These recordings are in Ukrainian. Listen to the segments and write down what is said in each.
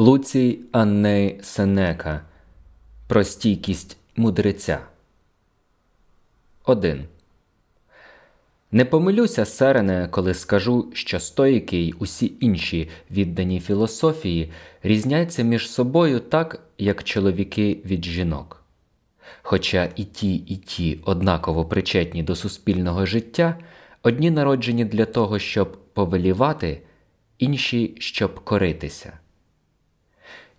Луцій Анней Сенека Про стійкість мудреця. 1. Не помилюся, Серене, коли скажу, що стоїки й усі інші віддані філософії різняться між собою так, як чоловіки від жінок. Хоча і ті, і ті однаково причетні до суспільного життя, одні народжені для того, щоб повелівати, інші щоб коритися.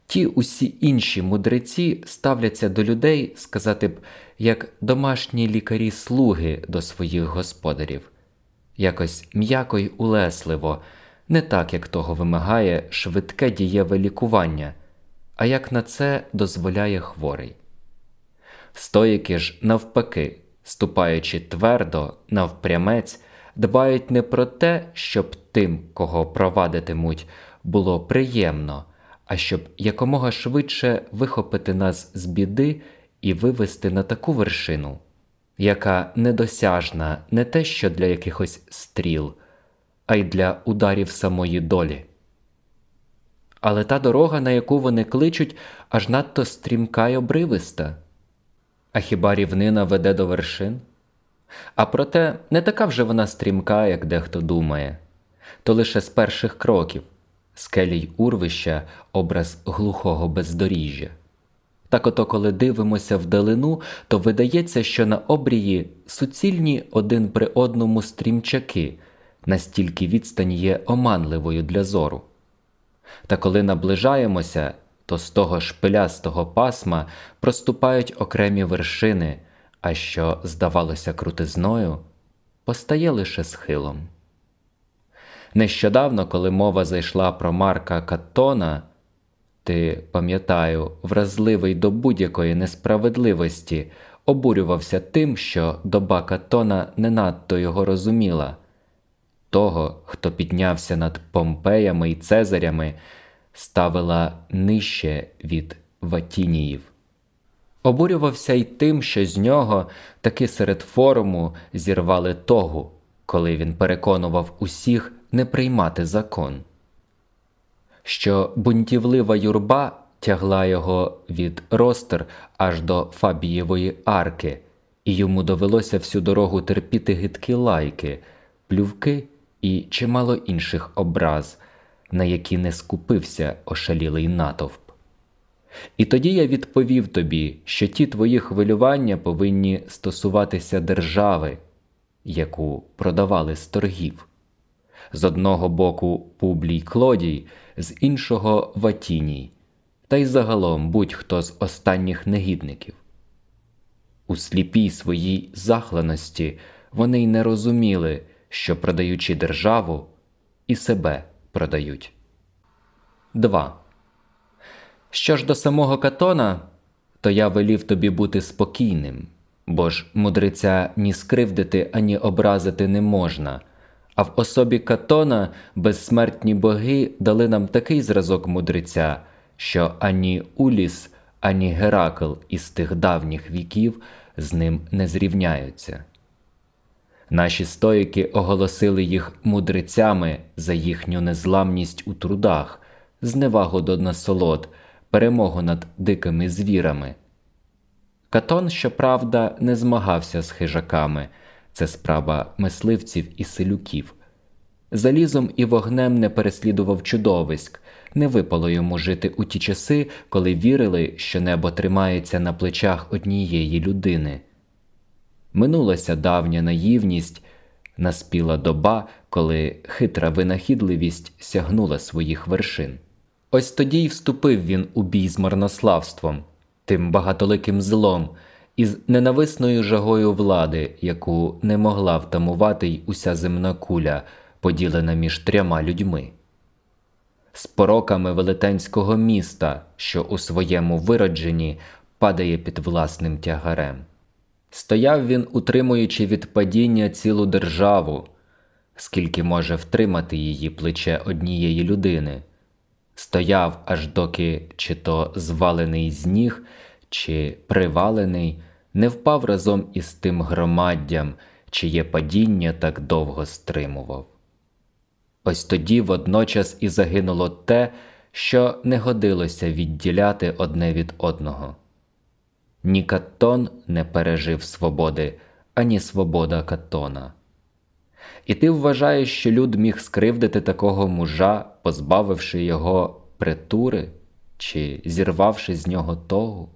Ті усі інші мудреці ставляться до людей, сказати б, як домашні лікарі слуги до своїх господарів, якось м'яко й улесливо, не так, як того вимагає швидке дієве лікування, а як на це дозволяє хворий. Стоїки ж, навпаки, ступаючи твердо, навпрямець, дбають не про те, щоб тим, кого провадитимуть, було приємно а щоб якомога швидше вихопити нас з біди і вивести на таку вершину, яка недосяжна не те що для якихось стріл, а й для ударів самої долі. Але та дорога, на яку вони кличуть, аж надто стрімка й обривиста. А хіба рівнина веде до вершин? А проте не така вже вона стрімка, як дехто думає, то лише з перших кроків скелі й урвища образ глухого бездоріжжя. Так ото, коли дивимося вдалину, то видається, що на обрії суцільні один при одному стрімчаки, настільки відстань є оманливою для зору. Та коли наближаємося, то з того шпилястого пасма проступають окремі вершини, а що, здавалося, крутизною, постає лише схилом. Нещодавно, коли мова зайшла про Марка Каттона, ти, пам'ятаю, вразливий до будь-якої несправедливості, обурювався тим, що доба Каттона не надто його розуміла. Того, хто піднявся над Помпеями і Цезарями, ставила нижче від Ватініїв. Обурювався й тим, що з нього таки серед форуму зірвали тогу, коли він переконував усіх не приймати закон, що бунтівлива юрба тягла його від ростер аж до Фабієвої арки, і йому довелося всю дорогу терпіти гидкі лайки, плювки і чимало інших образ, на які не скупився ошалілий натовп. І тоді я відповів тобі, що ті твої хвилювання повинні стосуватися держави, яку продавали з торгів з одного боку Публій Клодій, з іншого Ватіній, та й загалом будь-хто з останніх негідників. У сліпій своїй захланості вони й не розуміли, що продаючи державу і себе продають. 2. Що ж до самого Катона, то я велів тобі бути спокійним, бо ж мудреця ні скривдити, ані образити не можна, а в особі Катона безсмертні боги дали нам такий зразок мудреця, що ані Уліс, ані Геракл із тих давніх віків з ним не зрівняються. Наші стоїки оголосили їх мудрецями за їхню незламність у трудах, зневагу до насолод, перемогу над дикими звірами. Катон, щоправда, не змагався з хижаками це справа мисливців і селюків. Залізом і вогнем не переслідував чудовиськ, не випало йому жити у ті часи, коли вірили, що небо тримається на плечах однієї людини. Минулася давня наївність, наспіла доба, коли хитра винахідливість сягнула своїх вершин. Ось тоді й вступив він у бій з марнославством, тим багатоликим злом із ненависною жагою влади, яку не могла втамувати й уся земна куля, поділена між трьома людьми, з пороками велетенського міста, що у своєму виродженні падає під власним тягарем. Стояв він, утримуючи від падіння цілу державу, скільки може втримати її плече однієї людини, стояв, аж доки чи то звалений з ніг, чи привалений, не впав разом із тим громаддям, чиє падіння так довго стримував. Ось тоді водночас і загинуло те, що не годилося відділяти одне від одного. Ні Каттон не пережив свободи, ані свобода Каттона. І ти вважаєш, що люд міг скривдити такого мужа, позбавивши його притури чи зірвавши з нього тогу?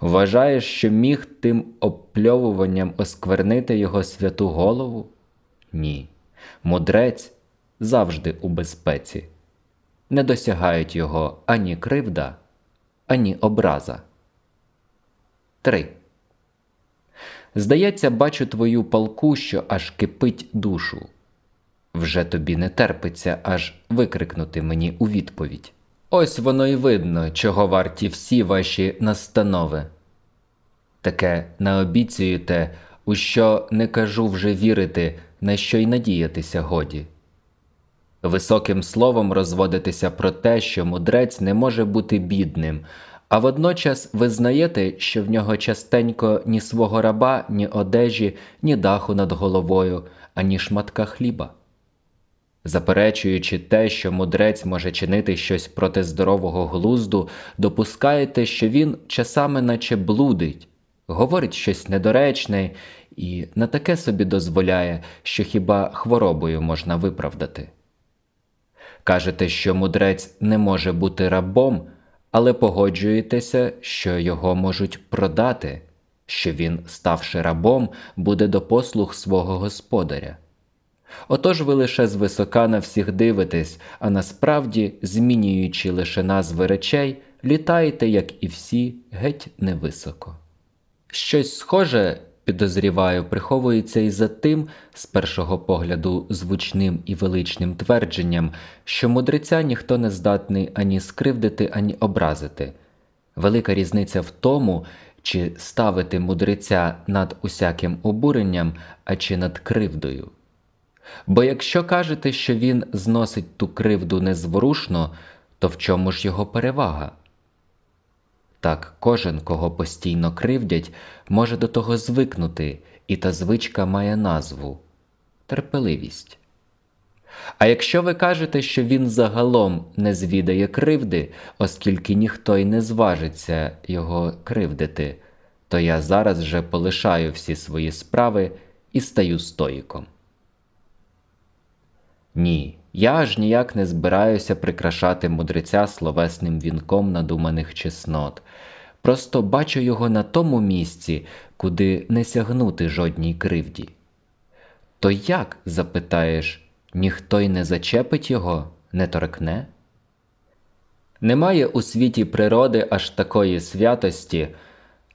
Вважаєш, що міг тим опльовуванням осквернити його святу голову? Ні. Мудрець завжди у безпеці. Не досягають його ані кривда, ані образа. 3. Здається, бачу твою палку, що аж кипить душу. Вже тобі не терпиться аж викрикнути мені у відповідь. Ось воно й видно, чого варті всі ваші настанови. Таке наобіцюєте, у що не кажу вже вірити, на що й надіятися годі. Високим словом розводитися про те, що мудрець не може бути бідним, а водночас визнаєте, що в нього частенько ні свого раба, ні одежі, ні даху над головою, ані шматка хліба. Заперечуючи те, що мудрець може чинити щось проти здорового глузду, допускаєте, що він часами наче блудить, говорить щось недоречне і на таке собі дозволяє, що хіба хворобою можна виправдати. Кажете, що мудрець не може бути рабом, але погоджуєтеся, що його можуть продати, що він, ставши рабом, буде до послуг свого господаря. Отож ви лише звисока на всіх дивитесь, а насправді, змінюючи лише назви речей, літаєте, як і всі, геть невисоко. Щось схоже, підозріваю, приховується і за тим, з першого погляду, звучним і величним твердженням, що мудреця ніхто не здатний ані скривдити, ані образити. Велика різниця в тому, чи ставити мудреця над усяким обуренням, а чи над кривдою. Бо якщо кажете, що він зносить ту кривду незворушно, то в чому ж його перевага? Так кожен, кого постійно кривдять, може до того звикнути, і та звичка має назву терпеливість. А якщо ви кажете, що він загалом не звідає кривди, оскільки ніхто й не зважиться його кривдити, то я зараз же полишаю всі свої справи і стаю стоїком. Ні, я аж ніяк не збираюся прикрашати мудреця словесним вінком надуманих чеснот. Просто бачу його на тому місці, куди не сягнути жодній кривді. То як, запитаєш, ніхто й не зачепить його, не торкне? Немає у світі природи аж такої святості,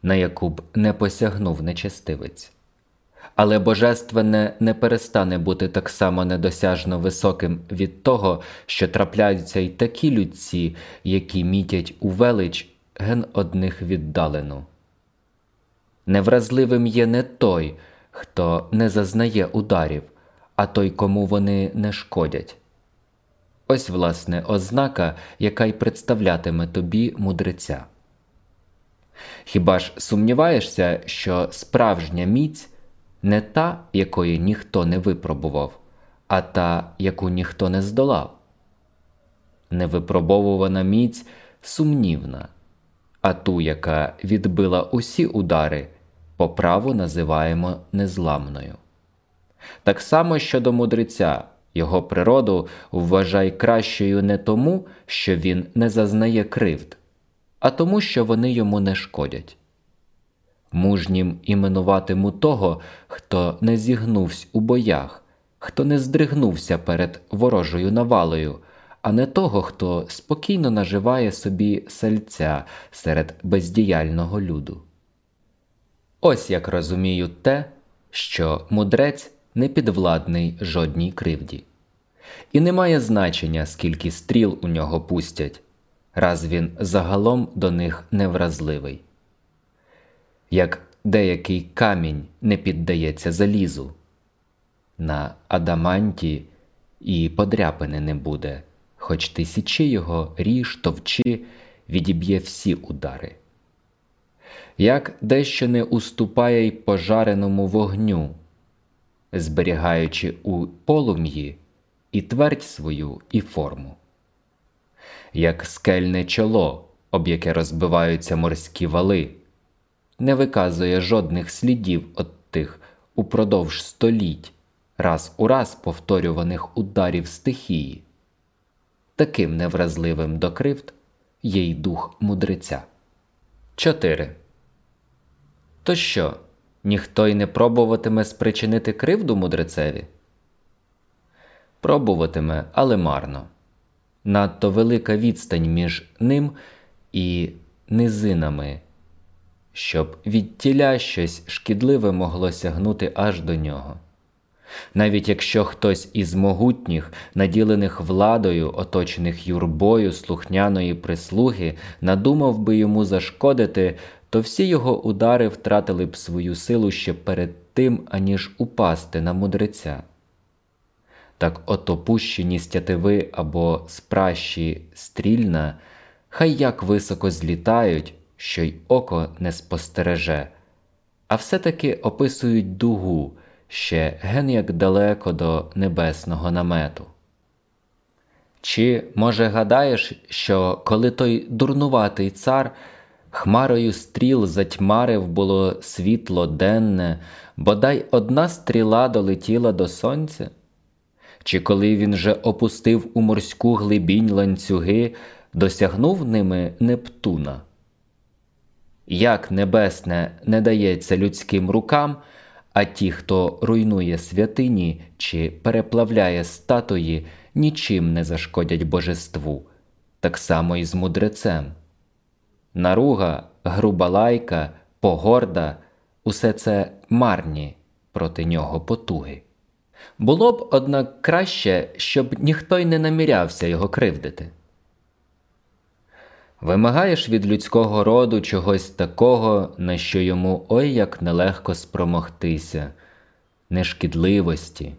на яку б не посягнув нечестивець але божественне не перестане бути так само недосяжно високим від того, що трапляються й такі людці, які мітять у велич ген одних віддалену. Невразливим є не той, хто не зазнає ударів, а той, кому вони не шкодять. Ось, власне, ознака, яка й представлятиме тобі мудреця. Хіба ж сумніваєшся, що справжня міць не та, якої ніхто не випробував, а та, яку ніхто не здолав. Невипробовувана міць сумнівна, а ту, яка відбила усі удари, по праву називаємо незламною. Так само щодо мудреця, його природу вважай кращою не тому, що він не зазнає кривд, а тому, що вони йому не шкодять мужнім іменуватиму того, хто не зігнувся у боях, хто не здригнувся перед ворожою навалою, а не того, хто спокійно наживає собі сельця серед бездіяльного люду. Ось як розумію те, що мудрець не підвладний жодній кривді, і не має значення, скільки стріл у нього пустять, раз він загалом до них невразливий як деякий камінь не піддається залізу. На адаманті і подряпини не буде, хоч тисячі його ріж, товчи, відіб'є всі удари. Як дещо не уступає й пожареному вогню, зберігаючи у полум'ї і твердь свою і форму. як скельне чоло, об яке розбиваються морські вали, не виказує жодних слідів от тих упродовж століть, раз у раз повторюваних ударів стихії. Таким невразливим до кривд є й дух мудреця. 4. То що, ніхто й не пробуватиме спричинити кривду мудрецеві? Пробуватиме, але марно. Надто велика відстань між ним і низинами, щоб від тіля щось шкідливе могло сягнути аж до нього. Навіть якщо хтось із могутніх, наділених владою, оточених юрбою слухняної прислуги, надумав би йому зашкодити, то всі його удари втратили б свою силу ще перед тим, аніж упасти на мудреця. Так от опущені стятиви або спращі стрільна, хай як високо злітають, що й око не спостереже, а все-таки описують дугу ще ген як далеко до небесного намету. Чи, може, гадаєш, що коли той дурнуватий цар хмарою стріл затьмарив було світло денне, бодай одна стріла долетіла до сонця? Чи коли він же опустив у морську глибінь ланцюги, досягнув ними Нептуна? Як небесне не дається людським рукам, а ті, хто руйнує святині чи переплавляє статуї, нічим не зашкодять божеству, так само і з мудрецем. Наруга, груба лайка, погорда усе це марні проти нього потуги. Було б, однак, краще, щоб ніхто й не намірявся його кривдити. Вимагаєш від людського роду чогось такого, на що йому ой як нелегко спромогтися, нешкідливості.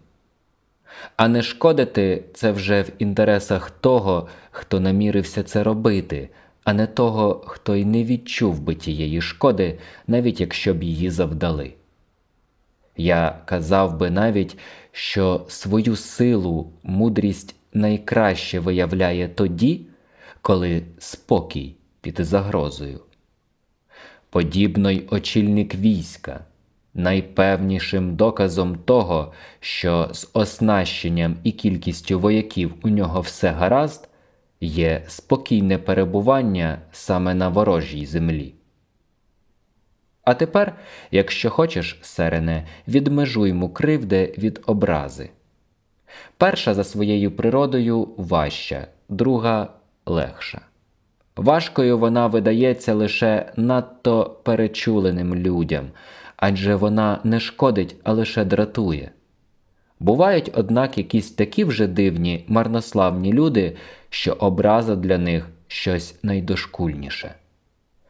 А не шкодити це вже в інтересах того, хто намірився це робити, а не того, хто й не відчув би тієї шкоди, навіть якщо б її завдали. Я казав би навіть, що свою силу, мудрість найкраще виявляє тоді коли спокій під загрозою. Подібно й очільник війська, найпевнішим доказом того, що з оснащенням і кількістю вояків у нього все гаразд, є спокійне перебування саме на ворожій землі. А тепер, якщо хочеш, серене, відмежуймо кривде від образи. Перша за своєю природою важча, друга легша. Важкою вона видається лише надто перечуленим людям, адже вона не шкодить, а лише дратує. Бувають, однак, якісь такі вже дивні, марнославні люди, що образа для них щось найдошкульніше.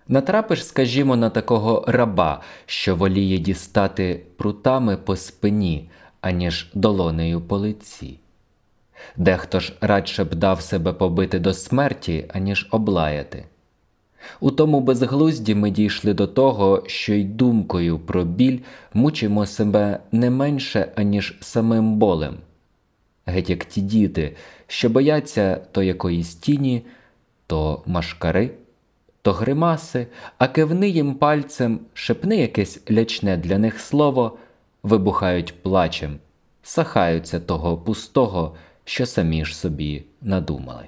Натрапиш, скажімо, на такого раба, що воліє дістати прутами по спині, аніж долонею по лиці. Дехто ж радше б дав себе побити до смерті, аніж облаяти. У тому безглузді ми дійшли до того, що й думкою про біль мучимо себе не менше, аніж самим болем. Геть як ті діти, що бояться то якоїсь тіні, то машкари, то гримаси, а кивни їм пальцем, шепни якесь лячне для них слово, вибухають плачем, сахаються того пустого що самі ж собі надумали.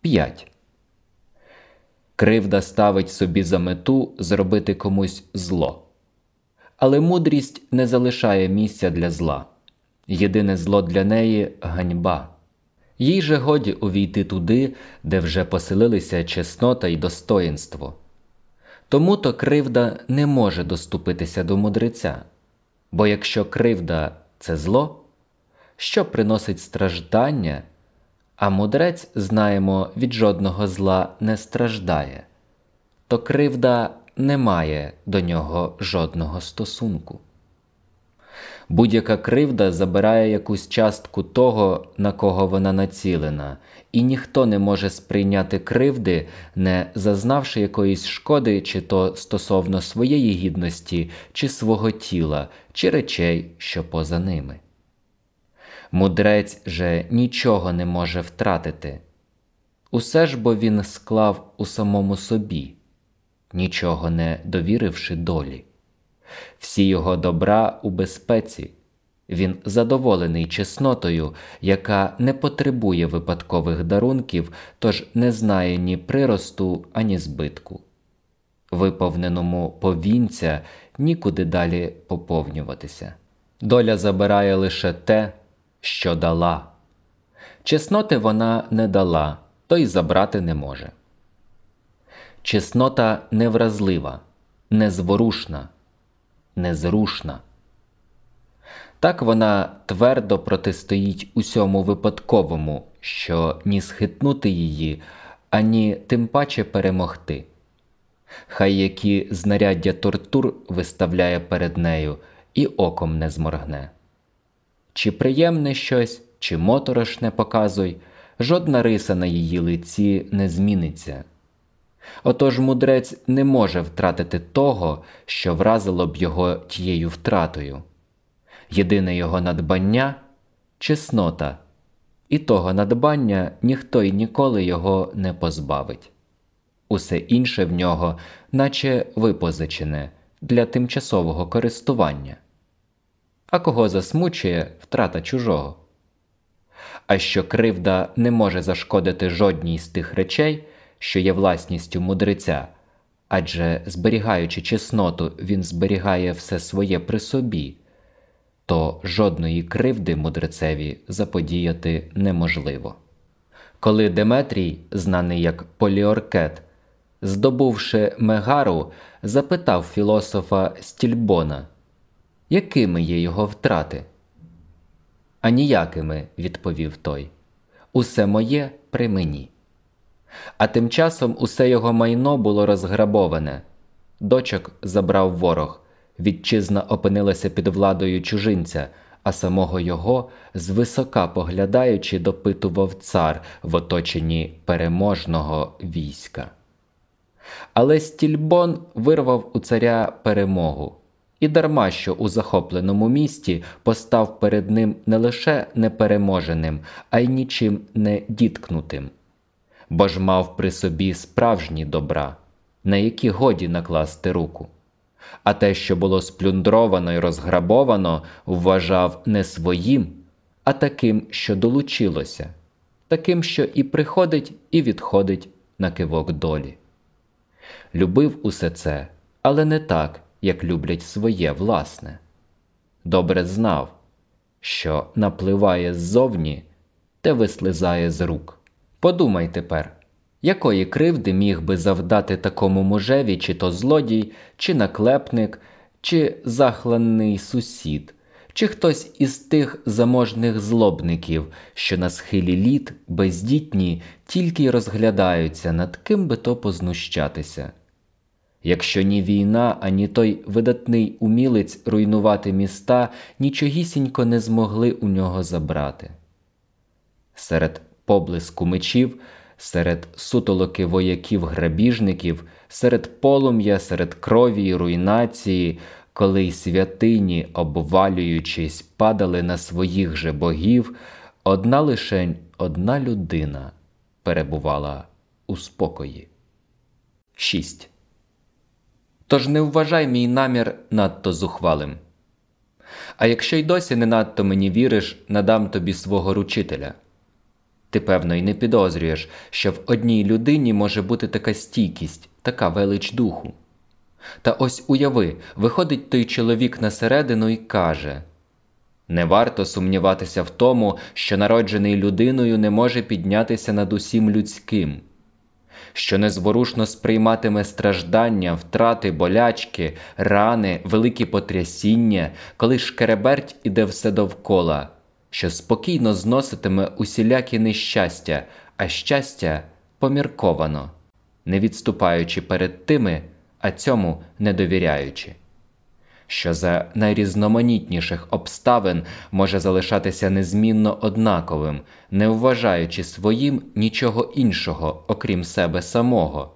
5. Кривда ставить собі за мету зробити комусь зло. Але мудрість не залишає місця для зла. Єдине зло для неї ганьба. Їй же годі увійти туди, де вже поселилися чеснота й достоїнство. Тому то кривда не може доступитися до мудреця, бо якщо кривда це зло, що приносить страждання, а мудрець, знаємо, від жодного зла не страждає, то кривда не має до нього жодного стосунку. Будь-яка кривда забирає якусь частку того, на кого вона націлена, і ніхто не може сприйняти кривди, не зазнавши якоїсь шкоди, чи то стосовно своєї гідності, чи свого тіла, чи речей, що поза ними. Мудрець же нічого не може втратити, Усе ж бо він склав у самому собі, нічого не довіривши долі. Всі його добра у безпеці, він задоволений чеснотою, яка не потребує випадкових дарунків, тож не знає ні приросту, ані збитку. Виповненому повінця нікуди далі поповнюватися. Доля забирає лише те, що дала. Чесноти вона не дала, то й забрати не може. Чеснота невразлива, незворушна, незрушна. Так вона твердо протистоїть усьому випадковому, що ні схитнути її, ані тим паче перемогти. Хай які знаряддя тортур виставляє перед нею і оком не зморгне. Чи приємне щось, чи моторошне показуй, жодна риса на її лиці не зміниться. Отож мудрець не може втратити того, що вразило б його тією втратою. Єдине його надбання чеснота, і того надбання ніхто й ніколи його не позбавить. Усе інше в нього, наче випозичене для тимчасового користування. А кого засмучує втрата чужого. А що кривда не може зашкодити жодній з тих речей, що є власністю мудреця, адже зберігаючи чесноту, він зберігає все своє при собі, то жодної кривди мудрецеві заподіяти неможливо. Коли Деметрій, знаний як Поліоркет, здобувши Мегару, запитав філософа Стільбона, якими є його втрати? А ніякими, відповів той. Усе моє при мені. А тим часом усе його майно було розграбоване. Дочок забрав ворог, вітчизна опинилася під владою чужинця, а самого його, звисока поглядаючи, допитував цар в оточенні переможного війська. Але стільбон вирвав у царя перемогу, і дарма що у захопленому місті постав перед ним не лише непереможеним, а й нічим не діткнутим, бо ж мав при собі справжні добра, на які годі накласти руку. А те, що було сплюндровано і розграбовано, вважав не своїм, а таким, що долучилося, таким, що і приходить, і відходить на кивок долі любив усе це, але не так, як люблять своє власне. Добре знав, що напливає ззовні, те вислизає з рук. Подумай тепер, якої кривди міг би завдати такому мужеві, чи то злодій, чи наклепник, чи захланий сусід, чи хтось із тих заможних злобників, що на схилі літ бездітні тільки й розглядаються, над ким би то познущатися. Якщо ні війна, ані той видатний умілець руйнувати міста нічогісінько не змогли у нього забрати. Серед поблиску мечів, серед сутолоки вояків грабіжників, серед полум'я, серед крові й руйнації, коли й святині, обвалюючись, падали на своїх же богів, одна лишень одна людина перебувала у спокої. 6. Тож не вважай мій намір надто зухвалим. А якщо й досі не надто мені віриш, надам тобі свого ручителя. Ти, певно, й не підозрюєш, що в одній людині може бути така стійкість, така велич духу. Та ось уяви, виходить той чоловік на середину і каже не варто сумніватися в тому, що народжений людиною не може піднятися над усім людським що незворушно сприйматиме страждання, втрати, болячки, рани, великі потрясіння, коли шкереберть іде все довкола, що спокійно зноситиме усілякі нещастя, а щастя помірковано, не відступаючи перед тими, а цьому не довіряючи що за найрізноманітніших обставин може залишатися незмінно однаковим, не вважаючи своїм нічого іншого, окрім себе самого,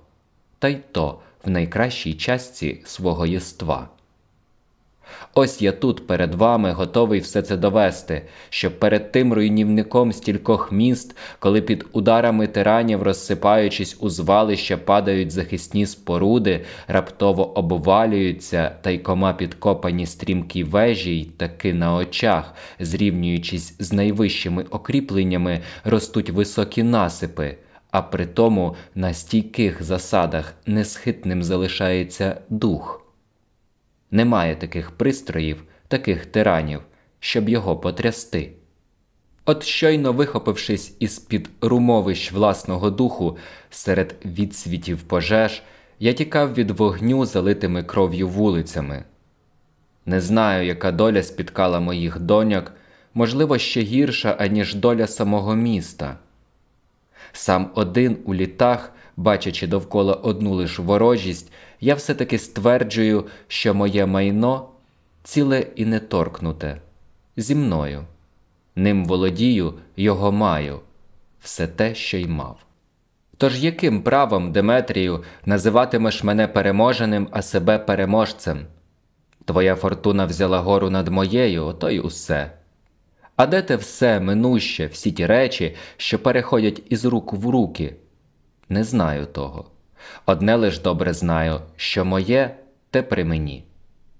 та й то в найкращій частці свого єства. Ось я тут перед вами готовий все це довести, щоб перед тим руйнівником стількох міст, коли під ударами тиранів, розсипаючись у звалища, падають захисні споруди, раптово обвалюються та й кома підкопані стрімкі вежі, й таки на очах, зрівнюючись з найвищими окріпленнями, ростуть високі насипи. А при тому на стійких засадах несхитним залишається дух. Немає таких пристроїв, таких тиранів, щоб його потрясти. От щойно вихопившись із під румовищ власного духу серед відсвітів пожеж, я тікав від вогню, залитими кров'ю вулицями. Не знаю, яка доля спіткала моїх доньок, можливо, ще гірша, аніж доля самого міста. Сам один у літах, бачачи довкола одну лиш ворожість, я все-таки стверджую, що моє майно ціле і не торкнуте зі мною. Ним володію, його маю, все те, що й мав. Тож яким правом, Деметрію, називатимеш мене переможеним, а себе переможцем? Твоя фортуна взяла гору над моєю, ото й усе. А де те все минуще, всі ті речі, що переходять із рук в руки? Не знаю того. Одне лиш добре знаю, що моє те при мені,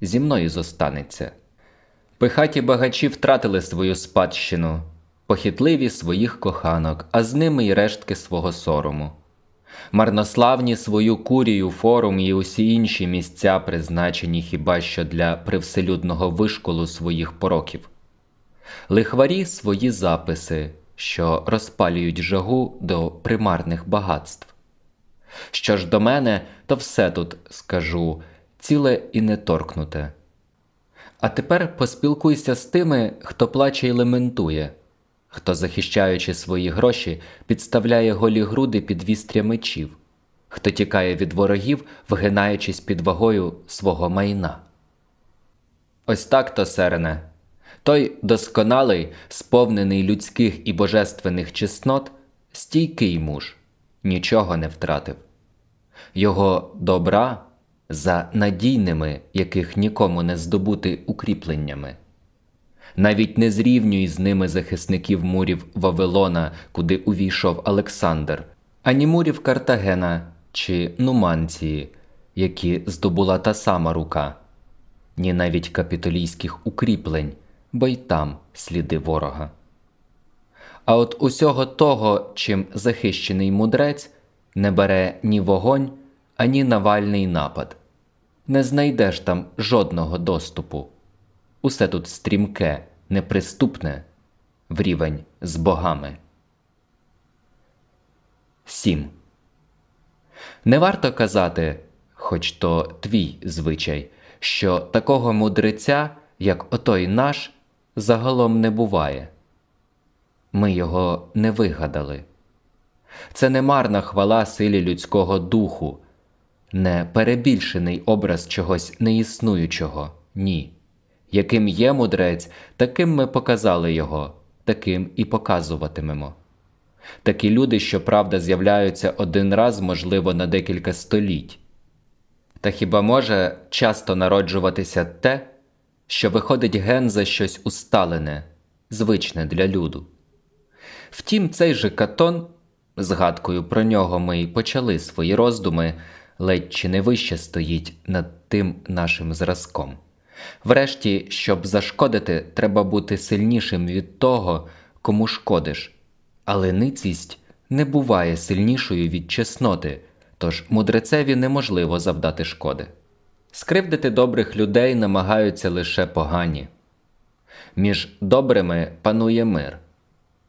зі мною зостанеться. Пихаті багачі втратили свою спадщину, похитливі своїх коханок, а з ними й рештки свого сорому. Марнославні свою курію, форум і усі інші місця, призначені хіба що для привселюдного вишколу своїх пороків, лихварі свої записи, що розпалюють жагу до примарних багатств. Що ж до мене, то все тут скажу, ціле і не торкнуте. А тепер поспілкуйся з тими, хто плаче й лементує, хто, захищаючи свої гроші, підставляє голі груди під вістря мечів, хто тікає від ворогів, вгинаючись під вагою свого майна. Ось так то, серене, той досконалий, сповнений людських і божественних чеснот, стійкий муж нічого не втратив. Його добра за надійними, яких нікому не здобути укріпленнями. Навіть не зрівнюй з ними захисників мурів Вавилона, куди увійшов Олександр, ані мурів Картагена чи Нуманції, які здобула та сама рука, ні навіть капітолійських укріплень, бо й там сліди ворога. А от усього того, чим захищений мудрець не бере ні вогонь, ані навальний напад, не знайдеш там жодного доступу. Усе тут стрімке, неприступне, в рівень з богами. 7. Не варто казати, хоч то твій звичай, що такого мудреця, як отой наш, загалом не буває. Ми його не вигадали. Це не марна хвала силі людського духу, не перебільшений образ чогось неіснуючого, ні. Яким є мудрець, таким ми показали його, таким і показуватимемо. Такі люди, щоправда, з'являються один раз, можливо, на декілька століть. Та хіба може часто народжуватися те, що виходить ген за щось усталене, звичне для люду? Втім, цей же Катон, згадкою про нього ми й почали свої роздуми, ледь чи не вище стоїть над тим нашим зразком. Врешті, щоб зашкодити, треба бути сильнішим від того, кому шкодиш, але ницість не буває сильнішою від чесноти, тож мудрецеві неможливо завдати шкоди. Скривдити добрих людей намагаються лише погані. Між добрими панує мир.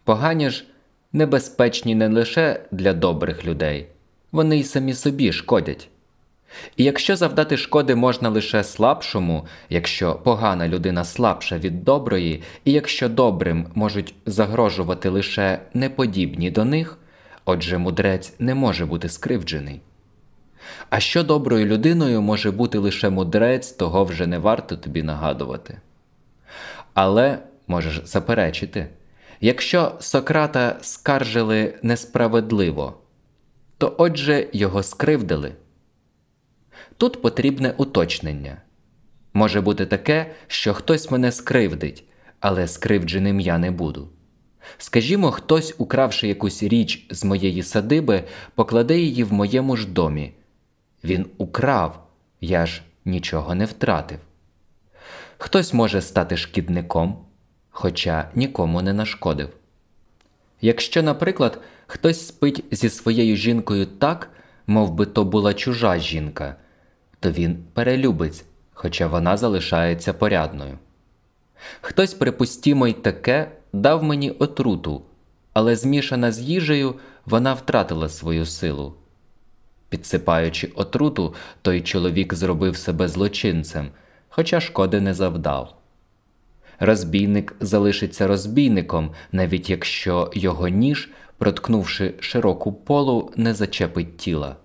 Погані ж небезпечні не лише для добрих людей, вони й самі собі шкодять. І якщо завдати шкоди можна лише слабшому, якщо погана людина слабша від доброї, і якщо добрим можуть загрожувати лише неподібні до них, отже мудрець не може бути скривджений. А що доброю людиною може бути лише мудрець, того вже не варто тобі нагадувати. Але можеш заперечити. Якщо Сократа скаржили несправедливо, то отже його скривдили. Тут потрібне уточнення Може бути таке, що хтось мене скривдить, але скривдженим я не буду. Скажімо, хтось, укравши якусь річ з моєї садиби, покладе її в моєму ж домі. Він украв, я ж нічого не втратив. Хтось може стати шкідником, хоча нікому не нашкодив. Якщо, наприклад, хтось спить зі своєю жінкою так, мов би то була чужа жінка, то він перелюбець, хоча вона залишається порядною. Хтось, припустімо, й таке дав мені отруту, але змішана з їжею, вона втратила свою силу. Підсипаючи отруту, той чоловік зробив себе злочинцем, хоча шкоди не завдав. Розбійник залишиться розбійником, навіть якщо його ніж, проткнувши широку полу, не зачепить тіла.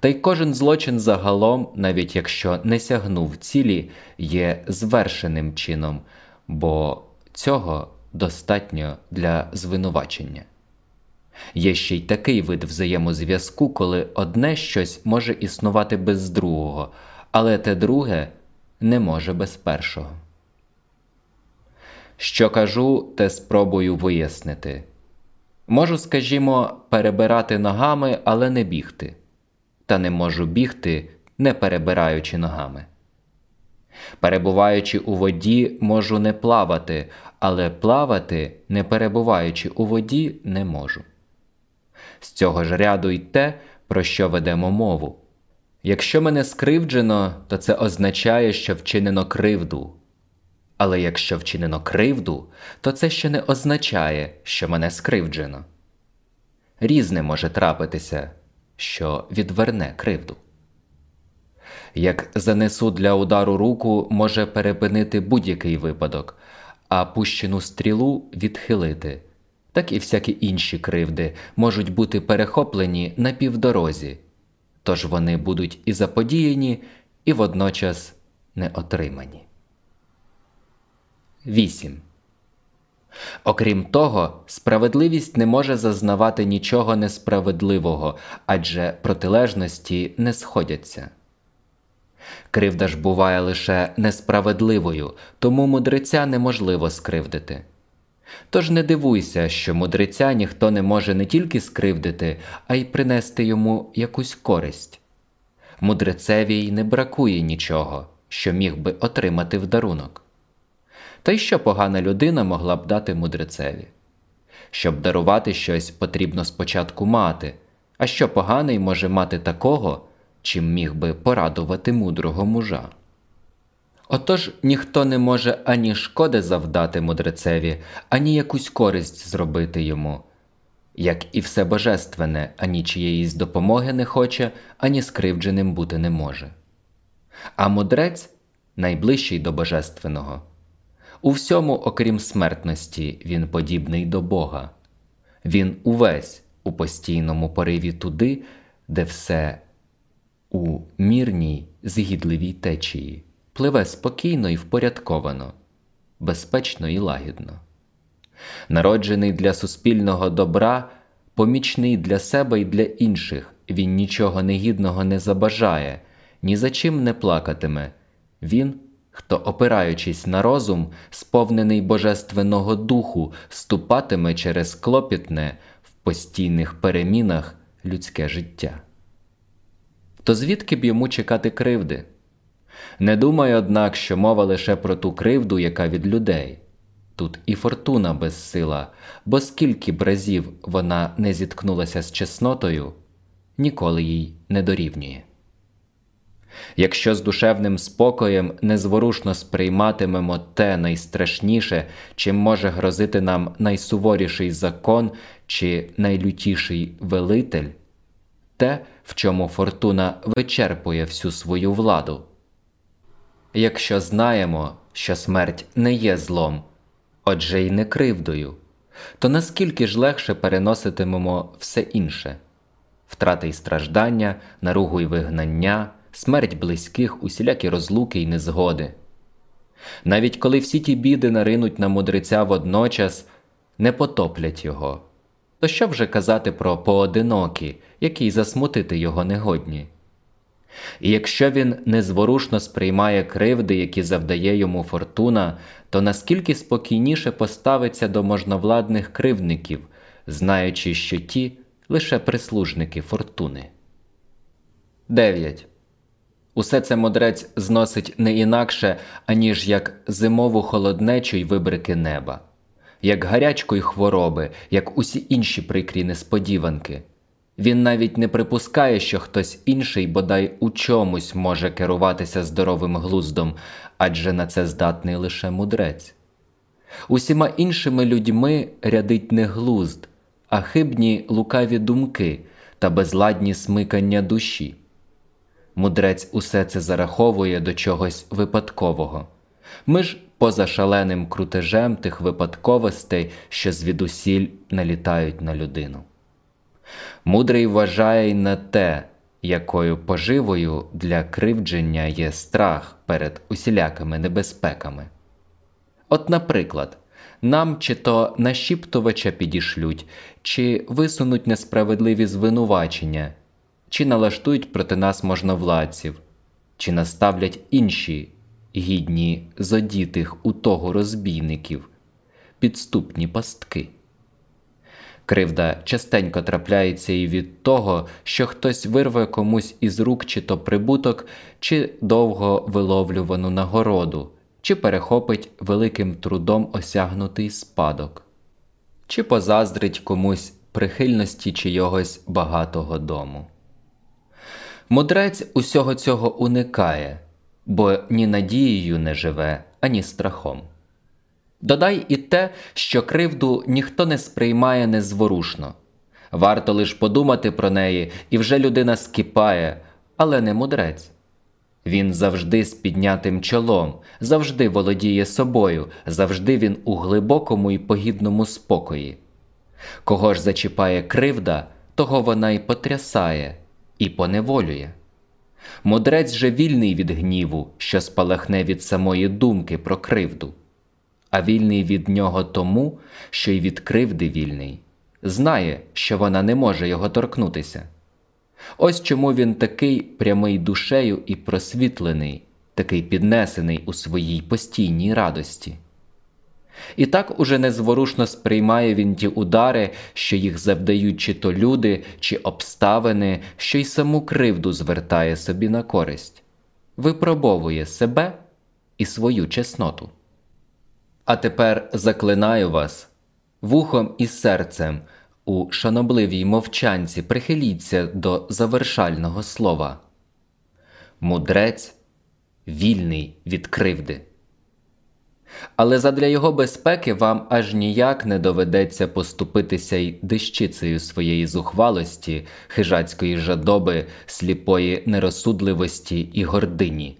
Та й кожен злочин загалом, навіть якщо не сягнув цілі, є звершеним чином, бо цього достатньо для звинувачення. Є ще й такий вид взаємозв'язку, коли одне щось може існувати без другого, але те друге не може без першого. Що кажу, те спробую вияснити. Можу, скажімо, перебирати ногами, але не бігти, та не можу бігти, не перебираючи ногами. Перебуваючи у воді, можу не плавати, але плавати, не перебуваючи у воді, не можу. З цього ж ряду й те, про що ведемо мову. Якщо мене скривджено, то це означає, що вчинено кривду. Але якщо вчинено кривду, то це ще не означає, що мене скривджено. Різне може трапитися, що відверне кривду. Як занесу для удару руку може перепинити будь-який випадок, а пущену стрілу відхилити, так і всякі інші кривди можуть бути перехоплені на півдорозі, тож вони будуть і заподіяні, і водночас не отримані. 8. Окрім того, справедливість не може зазнавати нічого несправедливого, адже протилежності не сходяться. Кривда ж буває лише несправедливою, тому мудреця неможливо скривдити. Тож не дивуйся, що мудреця ніхто не може не тільки скривдити, а й принести йому якусь користь. Мудрецеві й не бракує нічого, що міг би отримати в дарунок. Та й що погана людина могла б дати мудрецеві? Щоб дарувати щось, потрібно спочатку мати, а що поганий може мати такого, чим міг би порадувати мудрого мужа. Отож ніхто не може ані шкоди завдати мудрецеві, ані якусь користь зробити йому, як і все божественне, ані чиєїсь допомоги не хоче, ані скривдженим бути не може. А мудрець найближчий до божественного. У всьому, окрім смертності, він подібний до Бога, він увесь у постійному пориві туди, де все у мірній, згідливій течії, пливе спокійно і впорядковано, безпечно і лагідно. Народжений для суспільного добра, помічний для себе і для інших, він нічого негідного не забажає, ні за чим не плакатиме. Він хто, опираючись на розум, сповнений Божественного духу, ступатиме через клопітне в постійних перемінах людське життя. То звідки б йому чекати кривди? Не думай, однак, що мова лише про ту кривду, яка від людей. Тут і фортуна безсила, бо скільки б разів вона не зіткнулася з чеснотою, ніколи їй не дорівнює. Якщо з душевним спокоєм незворушно сприйматимемо те найстрашніше, чим може грозити нам найсуворіший закон чи найлютіший велитель, те, в чому фортуна вичерпує всю свою владу. Якщо знаємо, що смерть не є злом, отже й не кривдою, то наскільки ж легше переноситимемо все інше втрати й страждання, наругу й вигнання смерть близьких, усілякі розлуки й незгоди. Навіть коли всі ті біди наринуть на мудреця водночас, не потоплять його, то що вже казати про поодинокі, які засмутити його негодні? І якщо він незворушно сприймає кривди, які завдає йому фортуна, то наскільки спокійніше поставиться до можновладних кривдників, знаючи, що ті лише прислужники фортуни. 9. Усе це мудрець зносить не інакше, аніж як зимову холоднечу й вибрики неба, як гарячку й хвороби, як усі інші прикрі несподіванки. Він навіть не припускає, що хтось інший бодай у чомусь може керуватися здоровим глуздом, адже на це здатний лише мудрець. Усіма іншими людьми рядить не глузд, а хибні лукаві думки та безладні смикання душі. Мудрець усе це зараховує до чогось випадкового. Ми ж поза шаленим крутежем тих випадковостей, що звідусіль налітають на людину. Мудрий вважає й на те, якою поживою для кривдження є страх перед усілякими небезпеками. От, наприклад, нам чи то нашіптувача підішлють, чи висунуть несправедливі звинувачення, чи налаштують проти нас можновладців, чи наставлять інші гідні зодітих у того розбійників, підступні пастки. Кривда частенько трапляється і від того, що хтось вирве комусь із рук чи то прибуток, чи довго виловлювану нагороду, чи перехопить великим трудом осягнутий спадок, чи позаздрить комусь прихильності чийогось багатого дому. Мудрець усього цього уникає, бо ні надією не живе, ані страхом. Додай і те, що кривду ніхто не сприймає незворушно. Варто лиш подумати про неї, і вже людина скипає, але не мудрець. Він завжди з піднятим чолом, завжди володіє собою, завжди він у глибокому і погідному спокої. Кого ж зачіпає кривда, того вона й потрясає, і поневолює. Мудрець же вільний від гніву, що спалахне від самої думки про кривду а вільний від нього тому, що й від кривди вільний, знає, що вона не може його торкнутися. Ось чому він такий прямий душею і просвітлений, такий піднесений у своїй постійній радості. І так уже незворушно сприймає він ті удари, що їх завдають чи то люди, чи обставини, що й саму кривду звертає собі на користь, випробовує себе і свою чесноту. А тепер заклинаю вас, вухом і серцем у шанобливій мовчанці прихиліться до завершального слова. Мудрець вільний від кривди. Але задля його безпеки вам аж ніяк не доведеться поступитися й дещицею своєї зухвалості, хижацької жадоби, сліпої нерозсудливості і гордині.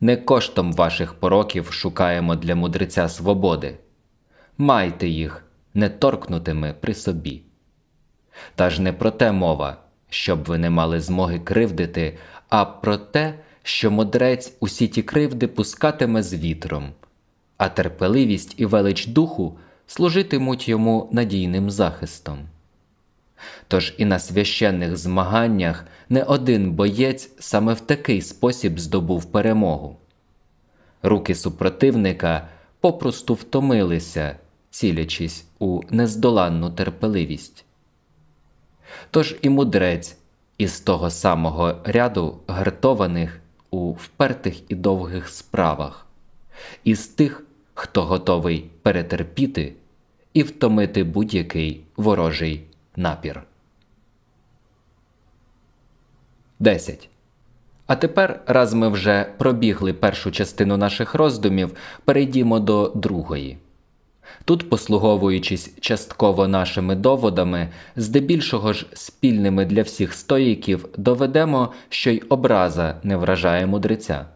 Не коштом ваших пороків шукаємо для мудреця свободи, майте їх не торкнутими при собі. Та ж не про те мова, щоб ви не мали змоги кривдити, а про те, що мудрець усі ті кривди пускатиме з вітром, а терпеливість і велич духу служитимуть йому надійним захистом. Тож і на священних змаганнях не один боєць саме в такий спосіб здобув перемогу. Руки супротивника попросту втомилися, цілячись у нездоланну терпеливість. Тож і мудрець із того самого ряду гартованих у впертих і довгих справах, із тих, хто готовий перетерпіти і втомити будь-який ворожий напір. 10. А тепер, раз ми вже пробігли першу частину наших роздумів, перейдімо до другої. Тут, послуговуючись частково нашими доводами, здебільшого ж спільними для всіх стоїків, доведемо, що й образа не вражає мудреця.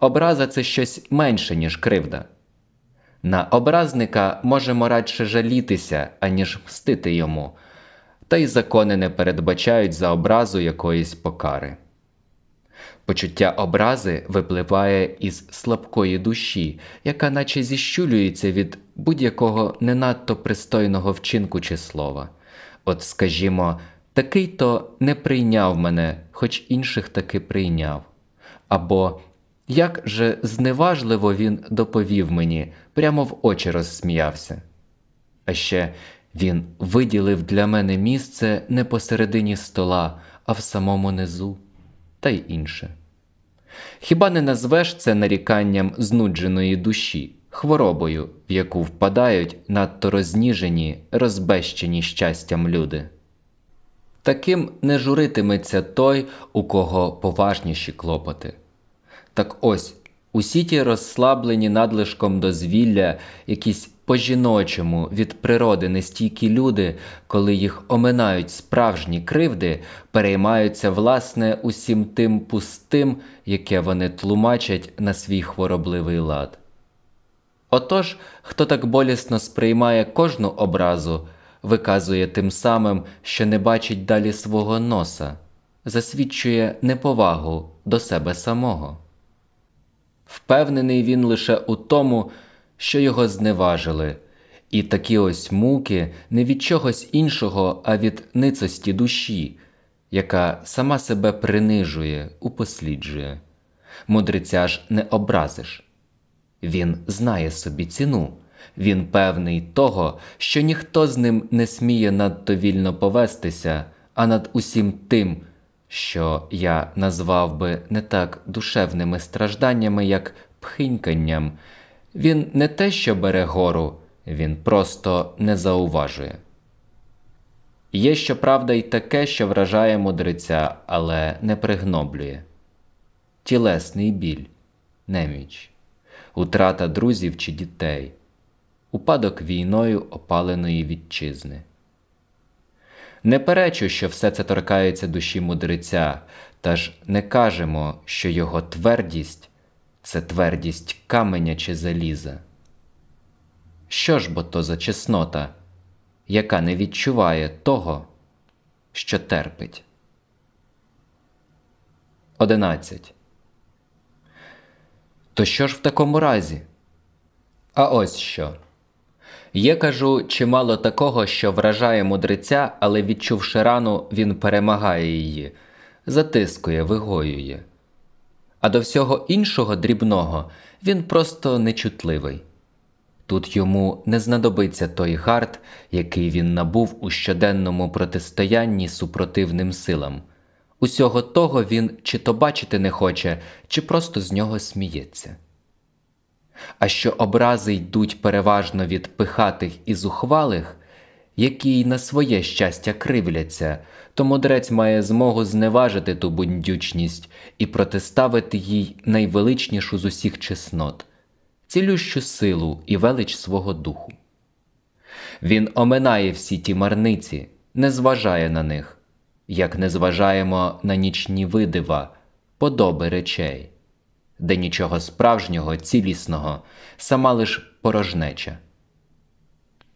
Образа це щось менше, ніж кривда. На образника можемо радше жалітися, аніж мстити йому, та й закони не передбачають за образу якоїсь покари. Почуття образи випливає із слабкої душі, яка наче зіщулюється від будь-якого не надто пристойного вчинку чи слова. От, скажімо, такий то не прийняв мене, хоч інших таки прийняв. Або як же зневажливо він доповів мені, прямо в очі розсміявся. А ще він виділив для мене місце не посередині стола, а в самому низу, та й інше. Хіба не назвеш це наріканням знудженої душі, хворобою, в яку впадають надто розніжені, розбещені щастям люди? Таким не журитиметься той, у кого поважніші клопоти. Так ось усі ті розслаблені надлишком дозвілля, якісь по-жіночому від природи нестійкі люди, коли їх оминають справжні кривди, переймаються власне усім тим пустим, яке вони тлумачать на свій хворобливий лад. Отож, хто так болісно сприймає кожну образу, виказує тим самим, що не бачить далі свого носа, засвідчує неповагу до себе самого. Впевнений він лише у тому, що його зневажили, і такі ось муки не від чогось іншого, а від ницості душі, яка сама себе принижує, упосліджує. Мудреця ж не образиш. Він знає собі ціну, він певний того, що ніхто з ним не сміє надто вільно повестися, а над усім тим, що я назвав би не так душевними стражданнями, як пхиньканням, він не те, що бере гору, він просто не зауважує. Є, щоправда, й таке, що вражає мудреця, але не пригноблює тілесний біль, неміч, утрата друзів чи дітей, упадок війною опаленої вітчизни. Не перечу, що все це торкається душі мудреця, та ж не кажемо, що його твердість це твердість каменя чи заліза. Що ж бо то за чеснота, яка не відчуває того, що терпить? 11. То що ж в такому разі? А ось що. Є, кажу, чимало такого, що вражає мудреця, але відчувши рану, він перемагає її, затискує, вигоює. А до всього іншого дрібного він просто нечутливий. Тут йому не знадобиться той гард, який він набув у щоденному протистоянні супротивним силам. Усього того він чи то бачити не хоче, чи просто з нього сміється. А що образи йдуть переважно від пихатих і зухвалих, які й на своє щастя кривляться, то мудрець має змогу зневажити ту бундючність і протиставити їй найвеличнішу з усіх чеснот, цілющу силу і велич свого духу. Він оминає всі ті марниці, не зважає на них, як не зважаємо на нічні видива, подоби речей, де нічого справжнього, цілісного, сама лиш порожнеча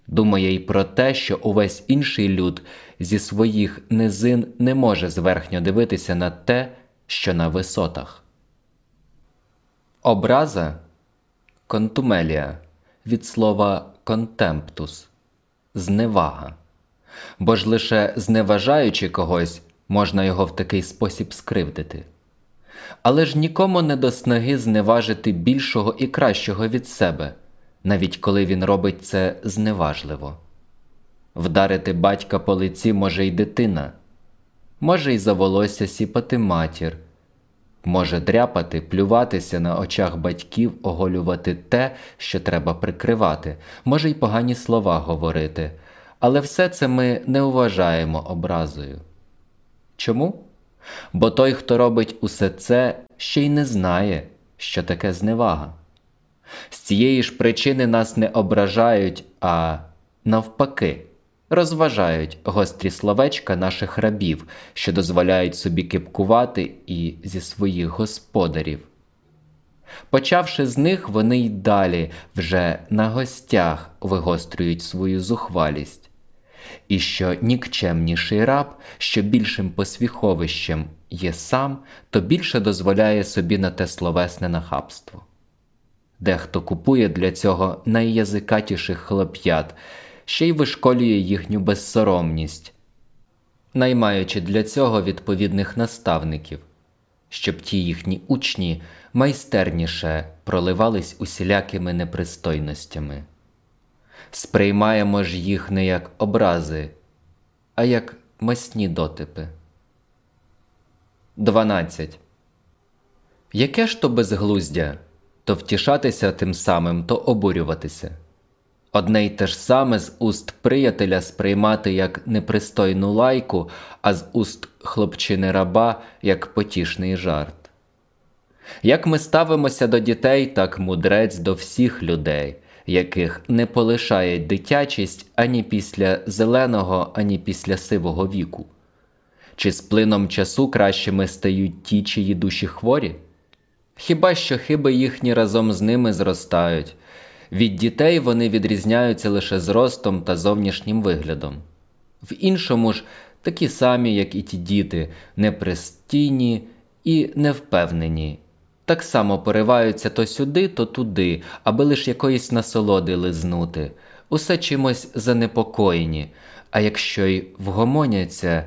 думає й про те, що увесь інший люд зі своїх низин не може зверхньо дивитися на те, що на висотах. Образа контумелія від слова контемптус зневага, бо ж лише зневажаючи когось, можна його в такий спосіб скривдити. Але ж нікому не до снаги зневажити більшого і кращого від себе навіть коли він робить це зневажливо. Вдарити батька по лиці може й дитина, може й за волосся сіпати матір, може дряпати, плюватися на очах батьків, оголювати те, що треба прикривати, може й погані слова говорити, але все це ми не вважаємо образою. Чому? Бо той, хто робить усе це, ще й не знає, що таке зневага. З цієї ж причини нас не ображають, а навпаки, розважають гострі словечка наших рабів, що дозволяють собі кипкувати і зі своїх господарів. Почавши з них, вони й далі вже на гостях вигострюють свою зухвалість. І що нікчемніший раб, що більшим посвіховищем є сам, то більше дозволяє собі на те словесне нахабство. Дехто купує для цього найязикатіших хлоп'ят, ще й вишколює їхню безсоромність. наймаючи для цього відповідних наставників, щоб ті їхні учні майстерніше проливались усілякими непристойностями. Сприймаємо ж їх не як образи, а як масні дотипи. 12. Яке ж то безглуздя, то втішатися тим самим, то обурюватися. Одне й те ж саме з уст приятеля сприймати як непристойну лайку, а з уст хлопчини раба як потішний жарт. Як ми ставимося до дітей, так мудрець до всіх людей, яких не полишає дитячість ані після зеленого, ані після сивого віку. Чи з плином часу кращими стають ті, чиї душі хворі? Хіба що хиби їхні разом з ними зростають. Від дітей вони відрізняються лише зростом та зовнішнім виглядом. В іншому ж такі самі, як і ті діти, непристійні і невпевнені, так само пориваються то сюди, то туди, аби лиш якоїсь насолоди лизнути, усе чимось занепокоєні, а якщо й вгомоняться,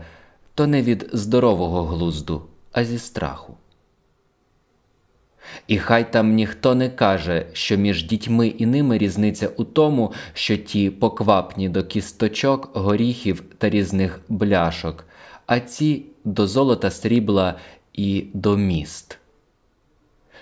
то не від здорового глузду, а зі страху. І хай там ніхто не каже, що між дітьми і ними різниця у тому, що ті поквапні до кісточок, горіхів та різних бляшок, а ці до золота срібла і до міст.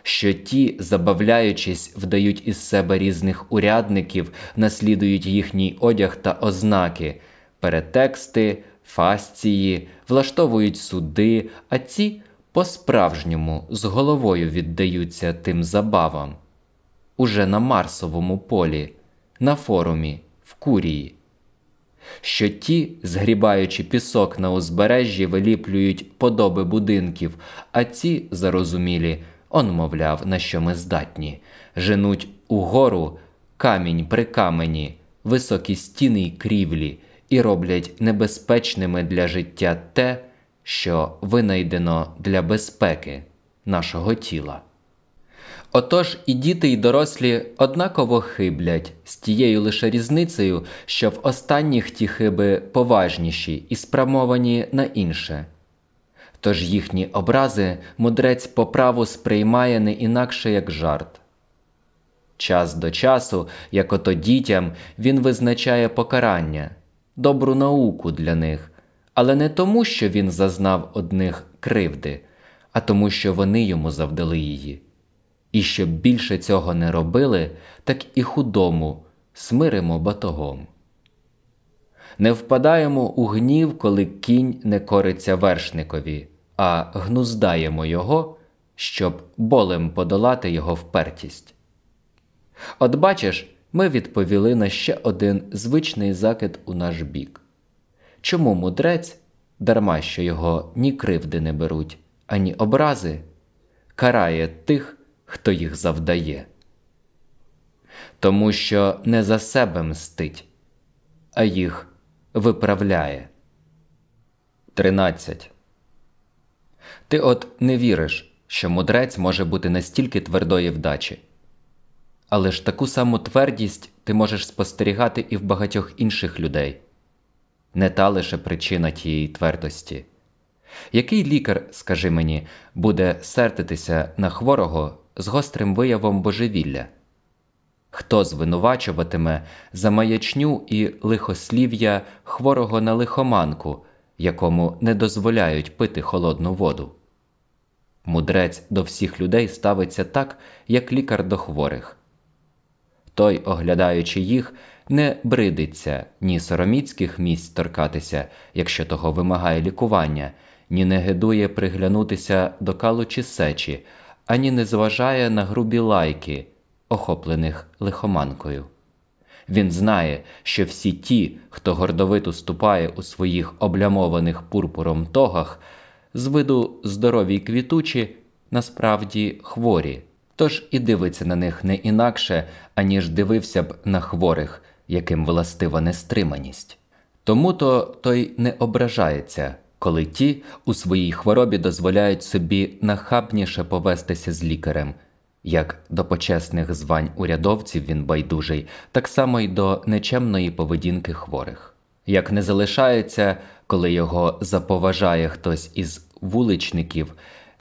Що ті, забавляючись, вдають із себе різних урядників, наслідують їхній одяг та ознаки, перетексти, фасції, влаштовують суди, а ці по-справжньому з головою віддаються тим забавам. Уже на Марсовому полі, на форумі, в курії, що ті, згрібаючи пісок на узбережжі, виліплюють подоби будинків, а ці зарозумілі, он, мовляв, на що ми здатні, женуть угору камінь при камені, високі стіни й крівлі і роблять небезпечними для життя те що винайдено для безпеки нашого тіла. Отож і діти й дорослі однаково хиблять з тією лише різницею, що в останніх ті хиби поважніші і спрямовані на інше. Тож їхні образи мудрець по праву сприймає не інакше як жарт. Час до часу, як ото дітям, він визначає покарання, добру науку для них, але не тому, що він зазнав одних кривди, а тому, що вони йому завдали її. І щоб більше цього не робили, так і худому смиримо батогом. Не впадаємо у гнів, коли кінь не кориться вершникові, а гнуздаємо його, щоб болем подолати його впертість. От бачиш, ми відповіли на ще один звичний закид у наш бік. Чому мудрець, дарма що його ні кривди не беруть, ані образи, карає тих, хто їх завдає? Тому що не за себе мстить, а їх виправляє. 13. Ти от не віриш, що мудрець може бути настільки твердої вдачі. Але ж таку саму твердість ти можеш спостерігати і в багатьох інших людей не та лише причина тієї твердості. Який лікар, скажи мені, буде сердитися на хворого з гострим виявом божевілля? Хто звинувачуватиме за маячню і лихослів'я хворого на лихоманку, якому не дозволяють пити холодну воду? Мудрець до всіх людей ставиться так, як лікар до хворих. Той, оглядаючи їх, не бридиться ні сороміцьких місць торкатися, якщо того вимагає лікування, ні не гидує приглянутися до калу чи сечі, ані не зважає на грубі лайки, охоплених лихоманкою. Він знає, що всі ті, хто гордовито ступає у своїх облямованих пурпуром тогах, з виду здорові й квітучі, насправді хворі, тож і дивиться на них не інакше, аніж дивився б на хворих, яким властива нестриманість. Тому то той не ображається, коли ті у своїй хворобі дозволяють собі нахабніше повестися з лікарем. Як до почесних звань урядовців він байдужий, так само й до нечемної поведінки хворих. як не залишається, коли його заповажає хтось із вуличників,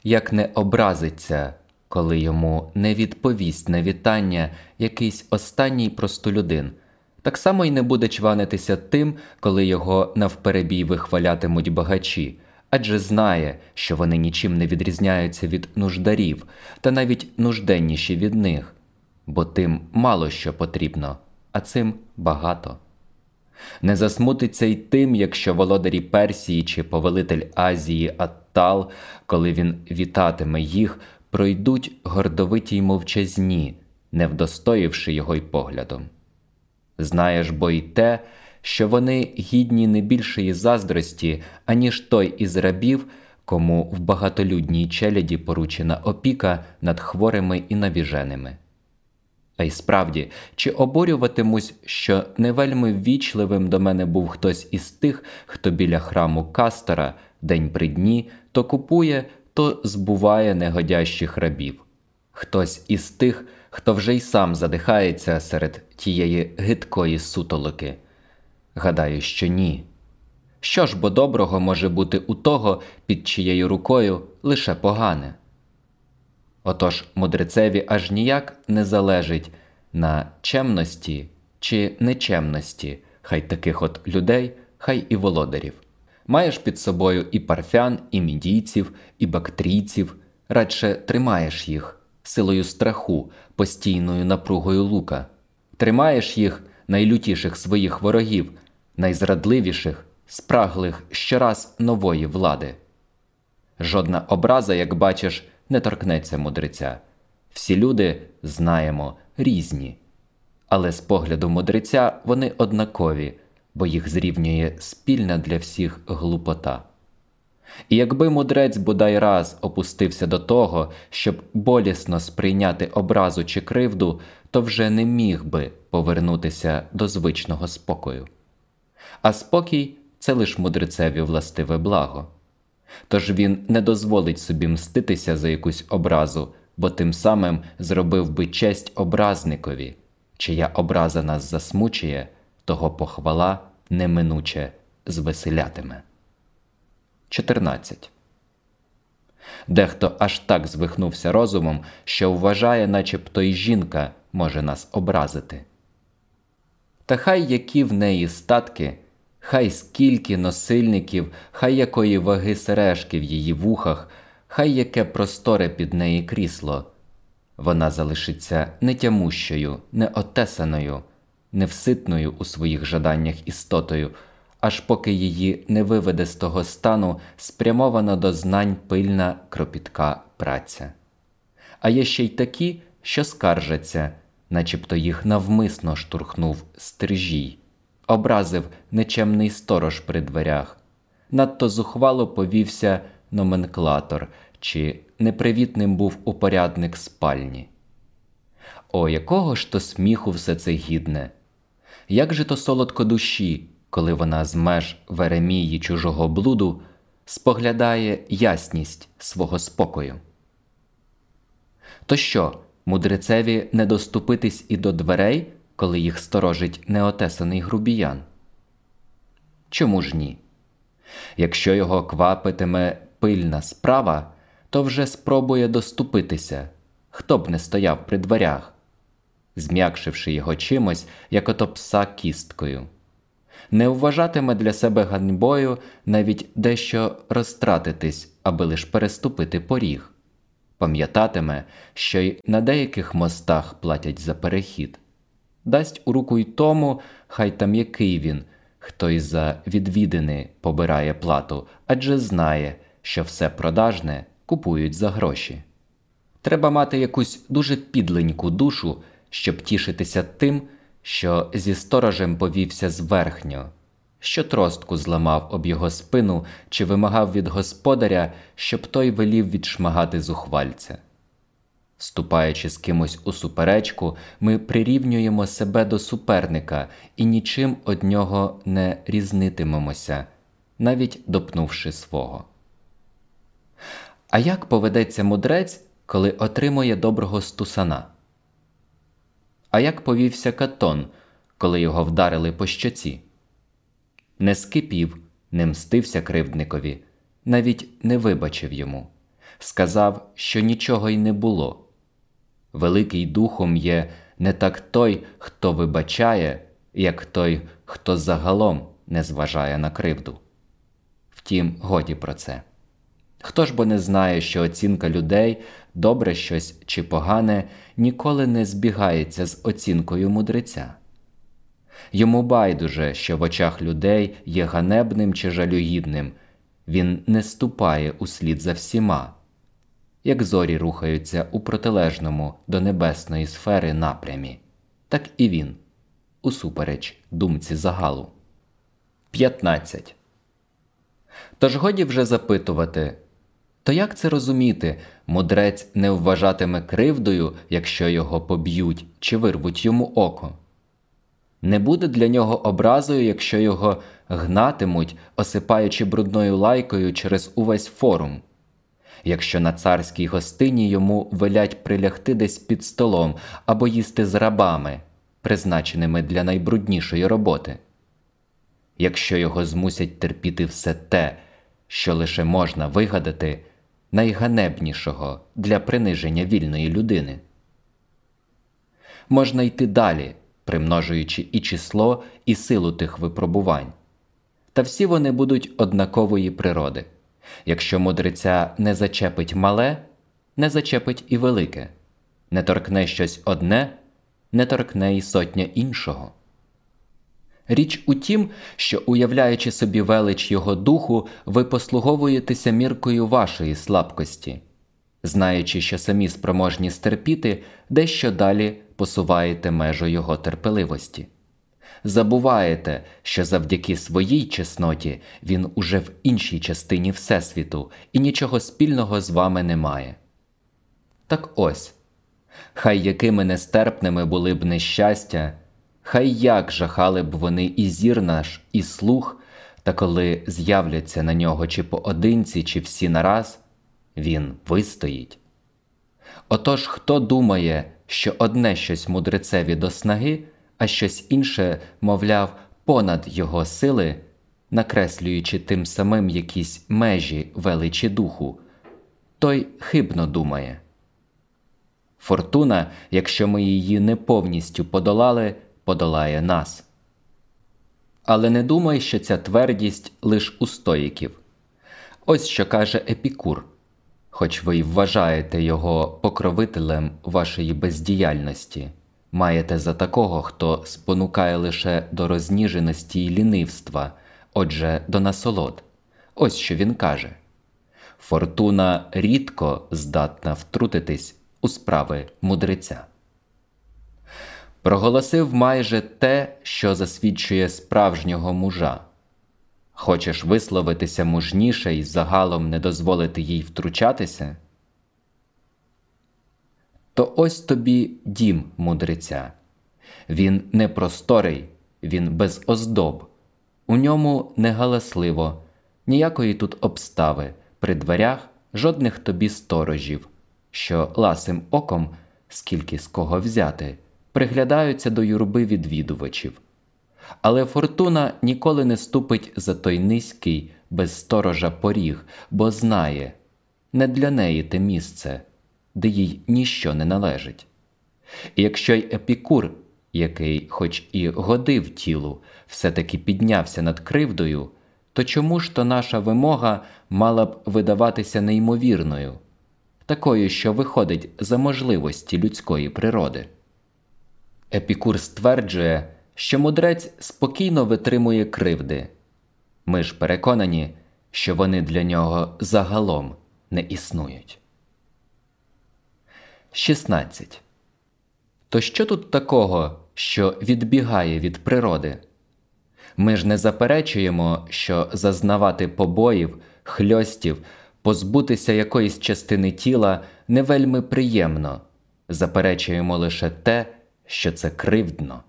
як не образиться, коли йому не відповість на вітання якийсь останній простолюдин, так само й не буде чванитися тим, коли його навперебій вихвалятимуть багачі, адже знає, що вони нічим не відрізняються від нуждарів, та навіть нужденніші від них, бо тим мало що потрібно, а цим багато. Не засмутиться й тим, якщо володарі Персії чи повелитель Азії Аттал, коли він вітатиме їх, пройдуть гордовиті й мовчазні, не вдостоївши його й поглядом. Знаєш бо й те, що вони гідні не більшої заздрості, аніж той із рабів, кому в багатолюдній челяді поручена опіка над хворими і навіженими. А й справді, чи обурюватимусь, що не вельми ввічливим до мене був хтось із тих, хто біля храму Кастора день при дні то купує, то збуває негодящих рабів, хтось із тих, хто вже й сам задихається серед тієї гидкої сутолоки. Гадаю, що ні. Що ж бо доброго може бути у того, під чиєю рукою лише погане? Отож мудрецеві аж ніяк не залежить на чемності чи нечемності, хай таких от людей, хай і володарів. Маєш під собою і парфян, і мідійців, і бактрійців, радше тримаєш їх силою страху, постійною напругою лука, тримаєш їх найлютіших своїх ворогів, найзрадливіших, спраглих щораз нової влади. Жодна образа, як бачиш, не торкнеться мудреця. Всі люди, знаємо, різні, але з погляду мудреця вони однакові, бо їх зрівнює спільна для всіх глупота. І якби мудрець бодай раз опустився до того, щоб болісно сприйняти образу чи кривду, то вже не міг би повернутися до звичного спокою. А спокій це лиш мудрецеві властиве благо. Тож він не дозволить собі мститися за якусь образу, бо тим самим зробив би честь образникові, чия образа нас засмучує, того похвала неминуче звеселятиме. 14. Дехто аж так звихнувся розумом, що вважає, начебто й жінка може нас образити. Та хай які в неї статки, хай скільки носильників, хай якої ваги сережки в її вухах, хай яке просторе під неї крісло, вона залишиться нетямущою, неотесаною, невситною у своїх жаданнях істотою, аж поки її не виведе з того стану спрямована до знань пильна кропітка праця. А є ще й такі, що скаржаться, начебто їх навмисно штурхнув стрижій, образив нечемний сторож при дверях, надто зухвало повівся номенклатор, чи непривітним був упорядник спальні. О, якого ж то сміху все це гідне! Як же то солодко душі, коли вона з меж Веремії чужого блуду споглядає ясність свого спокою? То що, мудрецеві не доступитись і до дверей, коли їх сторожить неотесаний грубіян? Чому ж ні? Якщо його квапитиме пильна справа, то вже спробує доступитися, хто б не стояв при дверях, зм'якшивши його чимось, як ото пса кісткою. Не вважатиме для себе ганьбою навіть дещо розтратитись, аби лиш переступити поріг, пам'ятатиме, що й на деяких мостах платять за перехід, дасть у руку й тому, хай там який він, хто й за відвідини побирає плату, адже знає, що все продажне купують за гроші. Треба мати якусь дуже підленьку душу, щоб тішитися тим, що зі сторожем повівся зверхньо, що тростку зламав об його спину чи вимагав від господаря, щоб той велів відшмагати зухвальця. Вступаючи з кимось у суперечку, ми прирівнюємо себе до суперника і нічим од нього не різнитимемося, навіть допнувши свого. А як поведеться мудрець, коли отримує доброго стусана? А як повівся Катон, коли його вдарили по щоці? Не скипів, не мстився кривдникові, навіть не вибачив йому, сказав, що нічого й не було. Великий духом є не так той, хто вибачає, як той, хто загалом не зважає на кривду. Втім, годі про це. Хто ж бо не знає, що оцінка людей, добре щось чи погане, ніколи не збігається з оцінкою мудреця. Йому байдуже, що в очах людей є ганебним чи жалюгідним, він не ступає услід за всіма, як зорі рухаються у протилежному до небесної сфери напрямі, так і він, усупереч думці загалу. 15. Тож годі вже запитувати то як це розуміти, мудрець не вважатиме кривдою, якщо його поб'ють чи вирвуть йому око? Не буде для нього образою, якщо його гнатимуть, осипаючи брудною лайкою через увесь форум, якщо на царській гостині йому велять прилягти десь під столом або їсти з рабами, призначеними для найбруднішої роботи, якщо його змусять терпіти все те, що лише можна вигадати найганебнішого для приниження вільної людини. Можна йти далі, примножуючи і число, і силу тих випробувань. Та всі вони будуть однакової природи. Якщо мудреця не зачепить мале, не зачепить і велике, не торкне щось одне, не торкне й сотня іншого. Річ у тім, що, уявляючи собі велич його духу, ви послуговуєтеся міркою вашої слабкості, знаючи, що самі спроможні стерпіти, дещо далі посуваєте межу його терпеливості. Забуваєте, що завдяки своїй чесноті він уже в іншій частині Всесвіту і нічого спільного з вами не має. Так ось, хай якими нестерпними були б нещастя. Хай як жахали б вони і зір наш, і слух, та коли з'являться на нього чи поодинці, чи всі нараз, він вистоїть. Отож, хто думає, що одне щось мудрецеві до снаги, а щось інше, мовляв, понад його сили, накреслюючи тим самим якісь межі величі духу, той хибно думає. Фортуна, якщо ми її не повністю подолали, подолає нас. Але не думай, що ця твердість лиш у стоїків. Ось що каже Епікур, хоч ви й вважаєте його покровителем вашої бездіяльності, маєте за такого, хто спонукає лише до розніженості й лінивства, отже, до насолод. Ось що він каже Фортуна рідко здатна втрутитись у справи мудреця проголосив майже те, що засвідчує справжнього мужа. Хочеш висловитися мужніше і загалом не дозволити їй втручатися? То ось тобі дім мудреця. Він не просторий, він без оздоб, у ньому не галасливо, ніякої тут обстави, при дверях жодних тобі сторожів, що ласим оком, скільки з кого взяти приглядаються до юрби відвідувачів. Але фортуна ніколи не ступить за той низький, без сторожа поріг, бо знає не для неї те місце, де їй ніщо не належить. І якщо й епікур, який, хоч і годив тілу, все-таки піднявся над кривдою, то чому ж то наша вимога мала б видаватися неймовірною, такою, що виходить за можливості людської природи? Епікур стверджує, що мудрець спокійно витримує кривди. Ми ж переконані, що вони для нього загалом не існують. 16. То що тут такого, що відбігає від природи? Ми ж не заперечуємо, що зазнавати побоїв, хльостів, позбутися якоїсь частини тіла не вельми приємно, заперечуємо лише те що це кривдно.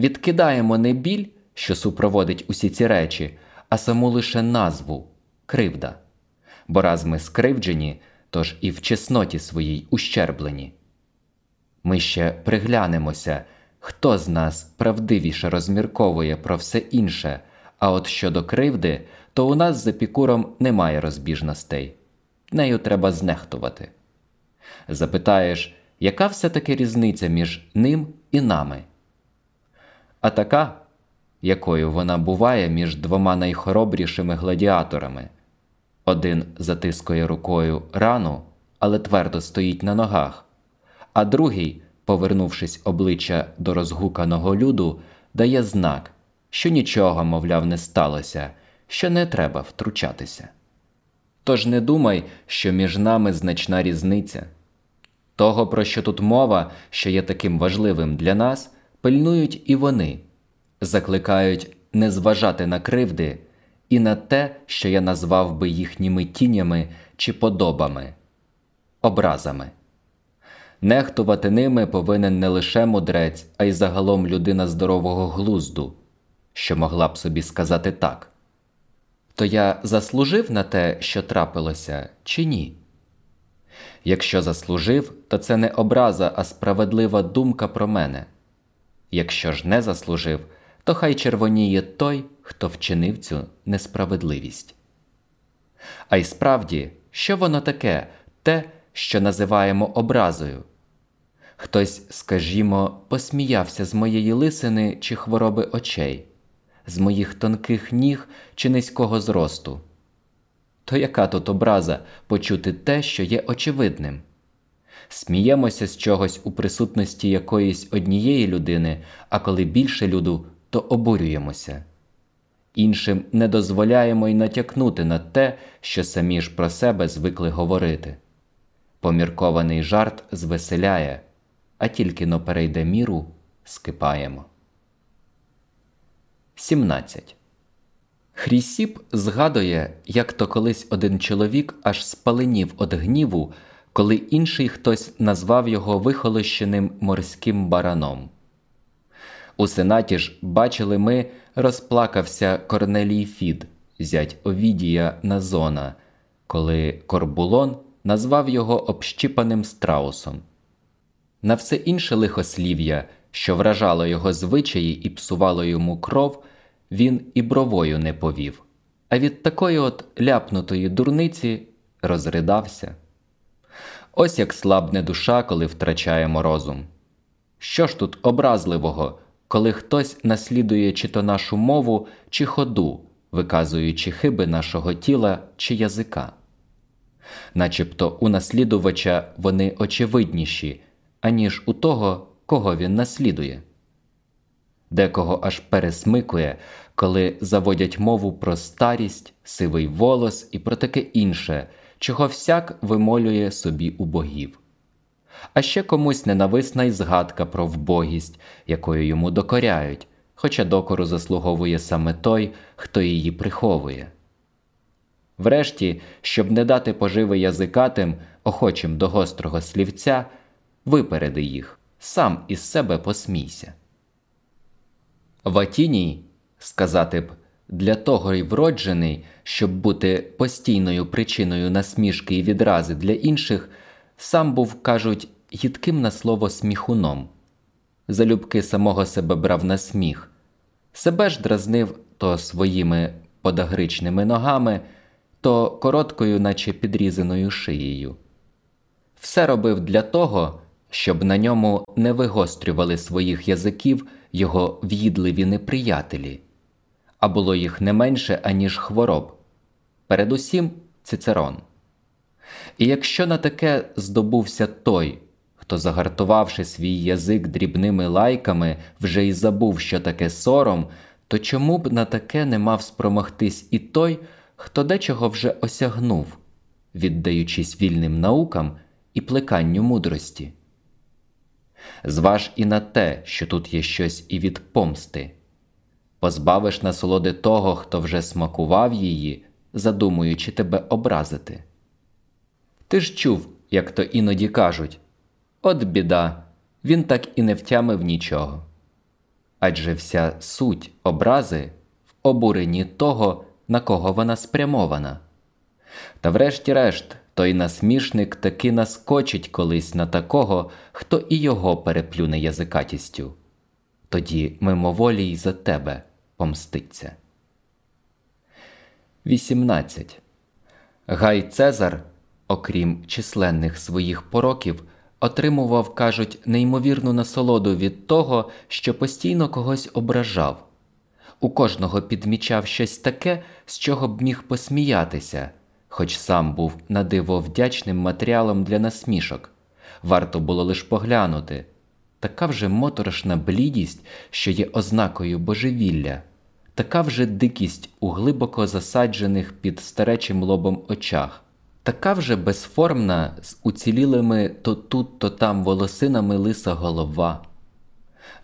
Відкидаємо не біль, що супроводить усі ці речі, а саму лише назву кривда. Бо раз ми скривджені, тож і в чесноті своїй ущерблені. Ми ще приглянемося, хто з нас правдивіше розмірковує про все інше, А от щодо кривди, то у нас з епікуром немає розбіжностей, нею треба знехтувати. Запитаєш, яка все таки різниця між ним і нами? А така, якою вона буває між двома найхоробрішими гладіаторами. Один затискує рукою рану, але твердо стоїть на ногах, а другий, повернувшись обличчя до розгуканого люду, дає знак, що нічого, мовляв, не сталося, що не треба втручатися. Тож не думай, що між нами значна різниця. Того, про що тут мова, що є таким важливим для нас, пильнують і вони, закликають не зважати на кривди і на те, що я назвав би їхніми тінями чи подобами, образами. Нехтувати ними повинен не лише мудрець, а й загалом людина здорового глузду, що могла б собі сказати так. То я заслужив на те, що трапилося, чи ні? Якщо заслужив, то це не образа, а справедлива думка про мене. Якщо ж не заслужив, то хай червоніє той, хто вчинив цю несправедливість. А й справді, що воно таке, те, що називаємо образою? Хтось, скажімо, посміявся з моєї лисини чи хвороби очей, з моїх тонких ніг чи низького зросту. То яка тут образа почути те, що є очевидним? Сміємося з чогось у присутності якоїсь однієї людини, а коли більше люду, то обурюємося. Іншим не дозволяємо й натякнути на те, що самі ж про себе звикли говорити. Поміркований жарт звеселяє, а тільки но перейде міру, скипаємо. 17. Хрісіп згадує, як то колись один чоловік аж спаленів од гніву, коли інший хтось назвав його вихолощеним морським бараном. У сенаті ж бачили ми, розплакався Корнелій Фід, зять Овідія Назона, коли Корбулон назвав його общіпаним страусом. На все інше лихослів'я, що вражало його звичаї і псувало йому кров, він і бровою не повів, а від такої от ляпнутої дурниці розридався. Ось як слабне душа, коли втрачаємо розум. Що ж тут образливого, коли хтось наслідує чи то нашу мову, чи ходу, виказуючи хиби нашого тіла чи язика? Начебто у наслідувача вони очевидніші, аніж у того, кого він наслідує. Декого аж пересмикує, коли заводять мову про старість, сивий волос і про таке інше, чого всяк вимолює собі у богів. А ще комусь ненависна й згадка про вбогість, якою йому докоряють, хоча докору заслуговує саме той, хто її приховує. Врешті, щоб не дати поживи язикатим, охочим до гострого слівця, випереди їх, сам із себе посмійся. Ватіній, сказати б, для того й вроджений, щоб бути постійною причиною насмішки і відрази для інших, сам був, кажуть, гідким на слово сміхуном. Залюбки самого себе брав на сміх, себе ж дразнив то своїми подагричними ногами, то короткою, наче підрізаною шиєю. Все робив для того, щоб на ньому не вигострювали своїх язиків його в'їдливі неприятелі, а було їх не менше, аніж хвороб, передусім цицерон. І якщо на таке здобувся той, хто, загартувавши свій язик дрібними лайками, вже й забув, що таке сором, то чому б на таке не мав спромогтись і той, хто дечого вже осягнув, віддаючись вільним наукам і плеканню мудрості? Зваж і на те, що тут є щось і від помсти, позбавиш насолоди того, хто вже смакував її, задумуючи тебе образити. Ти ж чув, як то іноді кажуть от біда, він так і не втямив нічого. Адже вся суть образи в обуренні того, на кого вона спрямована. Та врешті-решт, той насмішник таки наскочить колись на такого, хто і його переплюне язикатістю. Тоді мимоволі й за тебе помститься. 18. Гай Цезар, окрім численних своїх пороків, отримував, кажуть, неймовірну насолоду від того, що постійно когось ображав. У кожного підмічав щось таке, з чого б міг посміятися, хоч сам був надиво вдячним матеріалом для насмішок. Варто було лише поглянути така вже моторошна блідість, що є ознакою божевілля, така вже дикість у глибоко засаджених під старечим лобом очах, така вже безформна з уцілілими то тут, то там волосинами лиса голова.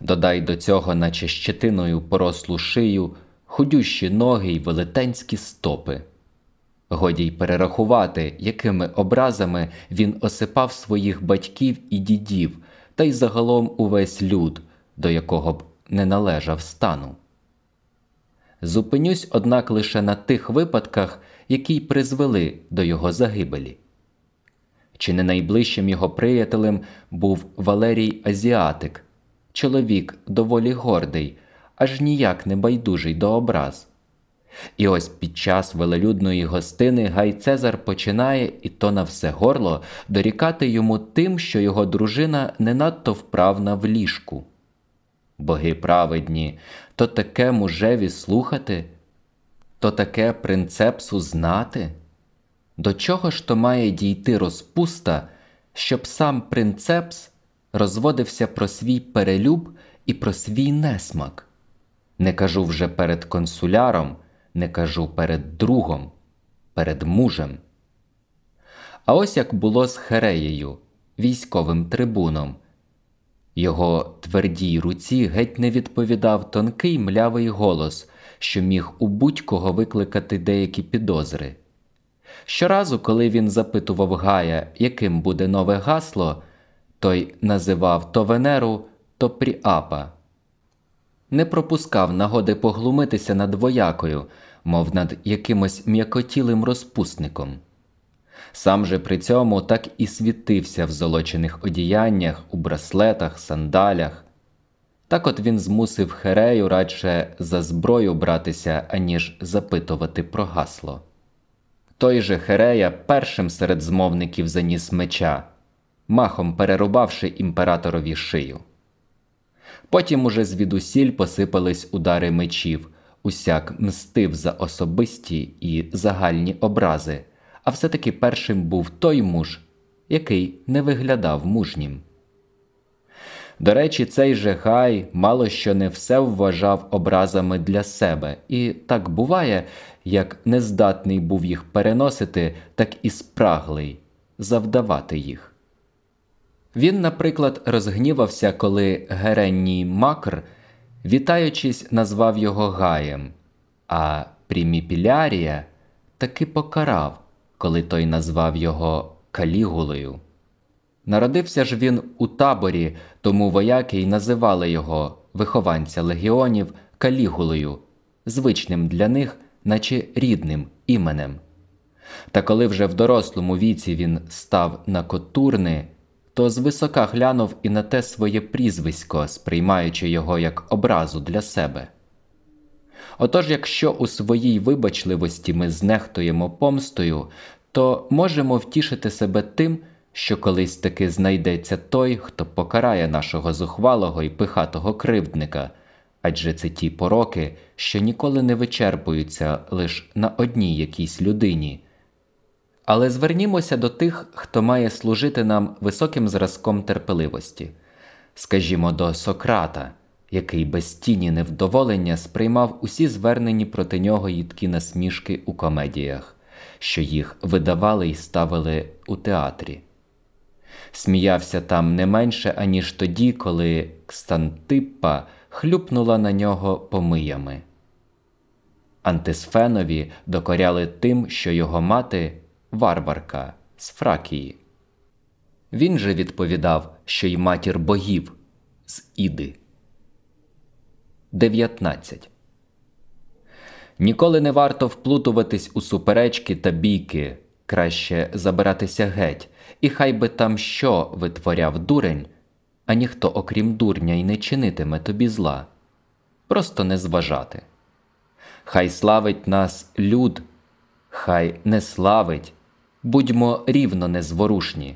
Додай до цього, наче щетиною порослу шию, худющі ноги й велетенські стопи. Годі й перерахувати, якими образами він осипав своїх батьків і дідів, та й загалом увесь люд, до якого б не належав стану. Зупинюсь, однак, лише на тих випадках, які й призвели до його загибелі. Чи не найближчим його приятелем був Валерій Азіатик, чоловік доволі гордий, аж ніяк не байдужий до образ. І ось під час велелюдної гостини Гай Цезар починає, і то на все горло, дорікати йому тим, що його дружина не надто вправна в ліжку. Боги праведні, то таке мужеві слухати, то таке принцепсу знати. До чого ж то має дійти розпуста, щоб сам принцепс розводився про свій перелюб і про свій несмак? Не кажу вже перед консуляром не кажу перед другом, перед мужем. А ось як було з Хереєю, військовим трибуном. Його твердій руці геть не відповідав тонкий млявий голос, що міг у будь-кого викликати деякі підозри. Щоразу, коли він запитував Гая, яким буде нове гасло, той називав то Венеру, то Пріапа. Не пропускав нагоди поглумитися над воякою, мов над якимось м'якотілим розпусником. Сам же при цьому так і світився в золочених одіяннях, у браслетах, сандалях. Так от він змусив Херею радше за зброю братися, аніж запитувати про гасло. Той же Херея першим серед змовників заніс меча, махом перерубавши імператорові шию. Потім уже звідусіль посипались удари мечів, усяк мстив за особисті і загальні образи, а все-таки першим був той муж, який не виглядав мужнім. До речі, цей же Гай мало що не все вважав образами для себе, і так буває, як нездатний був їх переносити, так і спраглий завдавати їх. Він, наприклад, розгнівався, коли Геренній Макр вітаючись, назвав його Гаєм, а Пріміпілярія таки покарав, коли той назвав його Калігулою. Народився ж він у таборі, тому вояки й називали його вихованця легіонів Калігулою, звичним для них, наче рідним іменем. Та коли вже в дорослому віці він став на котурни то звисока глянув і на те своє прізвисько, сприймаючи його як образу для себе. Отож, якщо у своїй вибачливості ми знехтуємо помстою, то можемо втішити себе тим, що колись таки знайдеться той, хто покарає нашого зухвалого і пихатого кривдника, адже це ті пороки, що ніколи не вичерпуються лише на одній якійсь людині. Але звернімося до тих, хто має служити нам високим зразком терпеливості, скажімо, до Сократа, який без тіні невдоволення сприймав усі звернені проти нього їдкі насмішки у комедіях, що їх видавали і ставили у театрі. Сміявся там не менше, аніж тоді, коли Кстантиппа хлюпнула на нього помиями. Антисфенові докоряли тим, що його мати варварка з Фракії. Він же відповідав, що й матір богів з Іди. 19. Ніколи не варто вплутуватись у суперечки та бійки, краще забиратися геть, і хай би там що витворяв дурень, а ніхто, окрім дурня, й не чинитиме тобі зла. Просто не зважати. Хай славить нас люд хай не славить, будьмо рівно незворушні,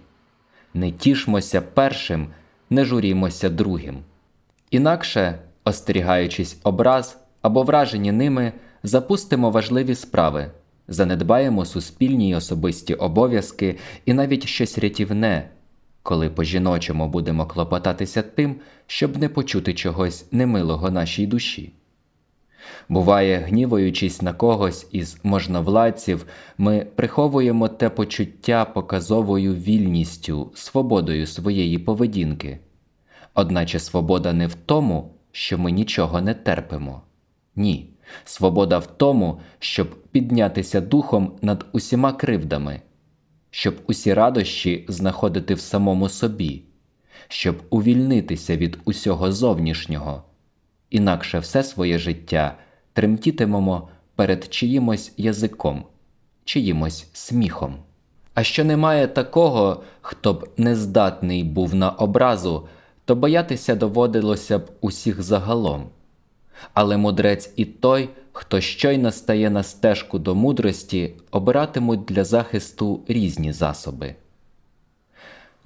не тішмося першим, не журімося другим. Інакше, остерігаючись образ або вражені ними, запустимо важливі справи, занедбаємо суспільні й особисті обов'язки і навіть щось рятівне, коли по жіночому будемо клопотатися тим, щоб не почути чогось немилого нашій душі. Буває, гнівуючись на когось із можновладців, ми приховуємо те почуття показовою вільністю, свободою своєї поведінки. Одначе свобода не в тому, що ми нічого не терпимо. Ні, свобода в тому, щоб піднятися духом над усіма кривдами, щоб усі радощі знаходити в самому собі, щоб увільнитися від усього зовнішнього, інакше все своє життя тремтітимемо перед чиїмось язиком, чиїмось сміхом. А що немає такого, хто б не здатний був на образу, то боятися доводилося б усіх загалом. Але мудрець і той, хто щойно стає на стежку до мудрості, обиратимуть для захисту різні засоби.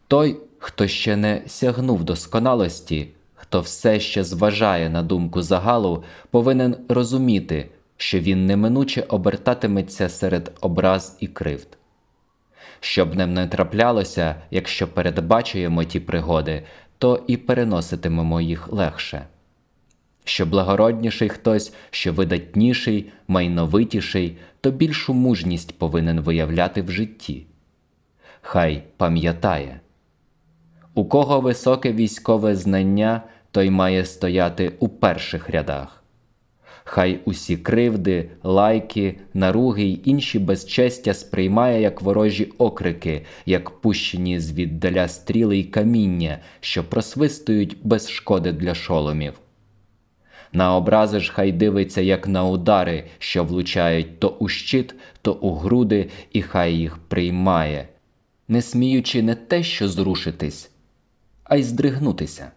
Той, хто ще не сягнув досконалості, хто все ще зважає на думку загалу, повинен розуміти, що він неминуче обертатиметься серед образ і кривд. Щоб ним не траплялося, якщо передбачуємо ті пригоди, то і переноситимемо їх легше. Що благородніший хтось, що видатніший, майновитіший, то більшу мужність повинен виявляти в житті. Хай пам'ятає, у кого високе військове знання, той має стояти у перших рядах. Хай усі кривди, лайки, наруги й інші безчестя сприймає як ворожі окрики, як пущені звіддаля стріли й каміння, що просвистують без шкоди для шоломів. На образи ж хай дивиться, як на удари, що влучають то у щит, то у груди, і хай їх приймає, не сміючи не те, що зрушитись, а й здригнутися.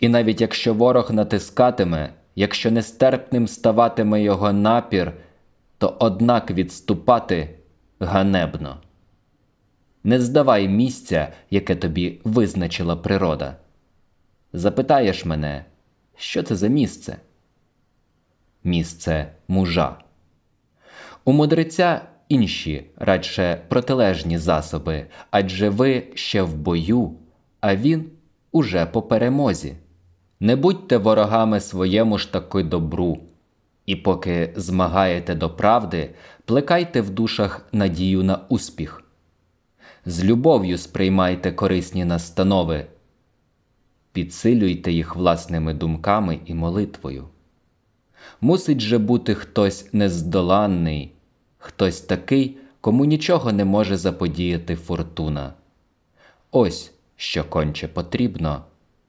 І навіть якщо ворог натискатиме, якщо нестерпним ставатиме його напір, то однак відступати ганебно. Не здавай місця, яке тобі визначила природа. Запитаєш мене, що це за місце? Місце мужа. У мудреця інші радше протилежні засоби, адже ви ще в бою, а він уже по перемозі. Не будьте ворогами своєму ж таки добру, і поки змагаєте до правди, плекайте в душах надію на успіх. З любов'ю сприймайте корисні настанови, підсилюйте їх власними думками і молитвою. Мусить же бути хтось нездоланний, хтось такий, кому нічого не може заподіяти фортуна. Ось що конче потрібно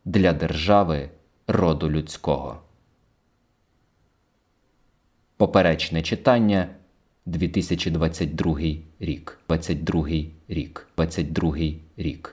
для держави роду людського. Поперечне читання 2022 рік, 22 рік, 22 рік.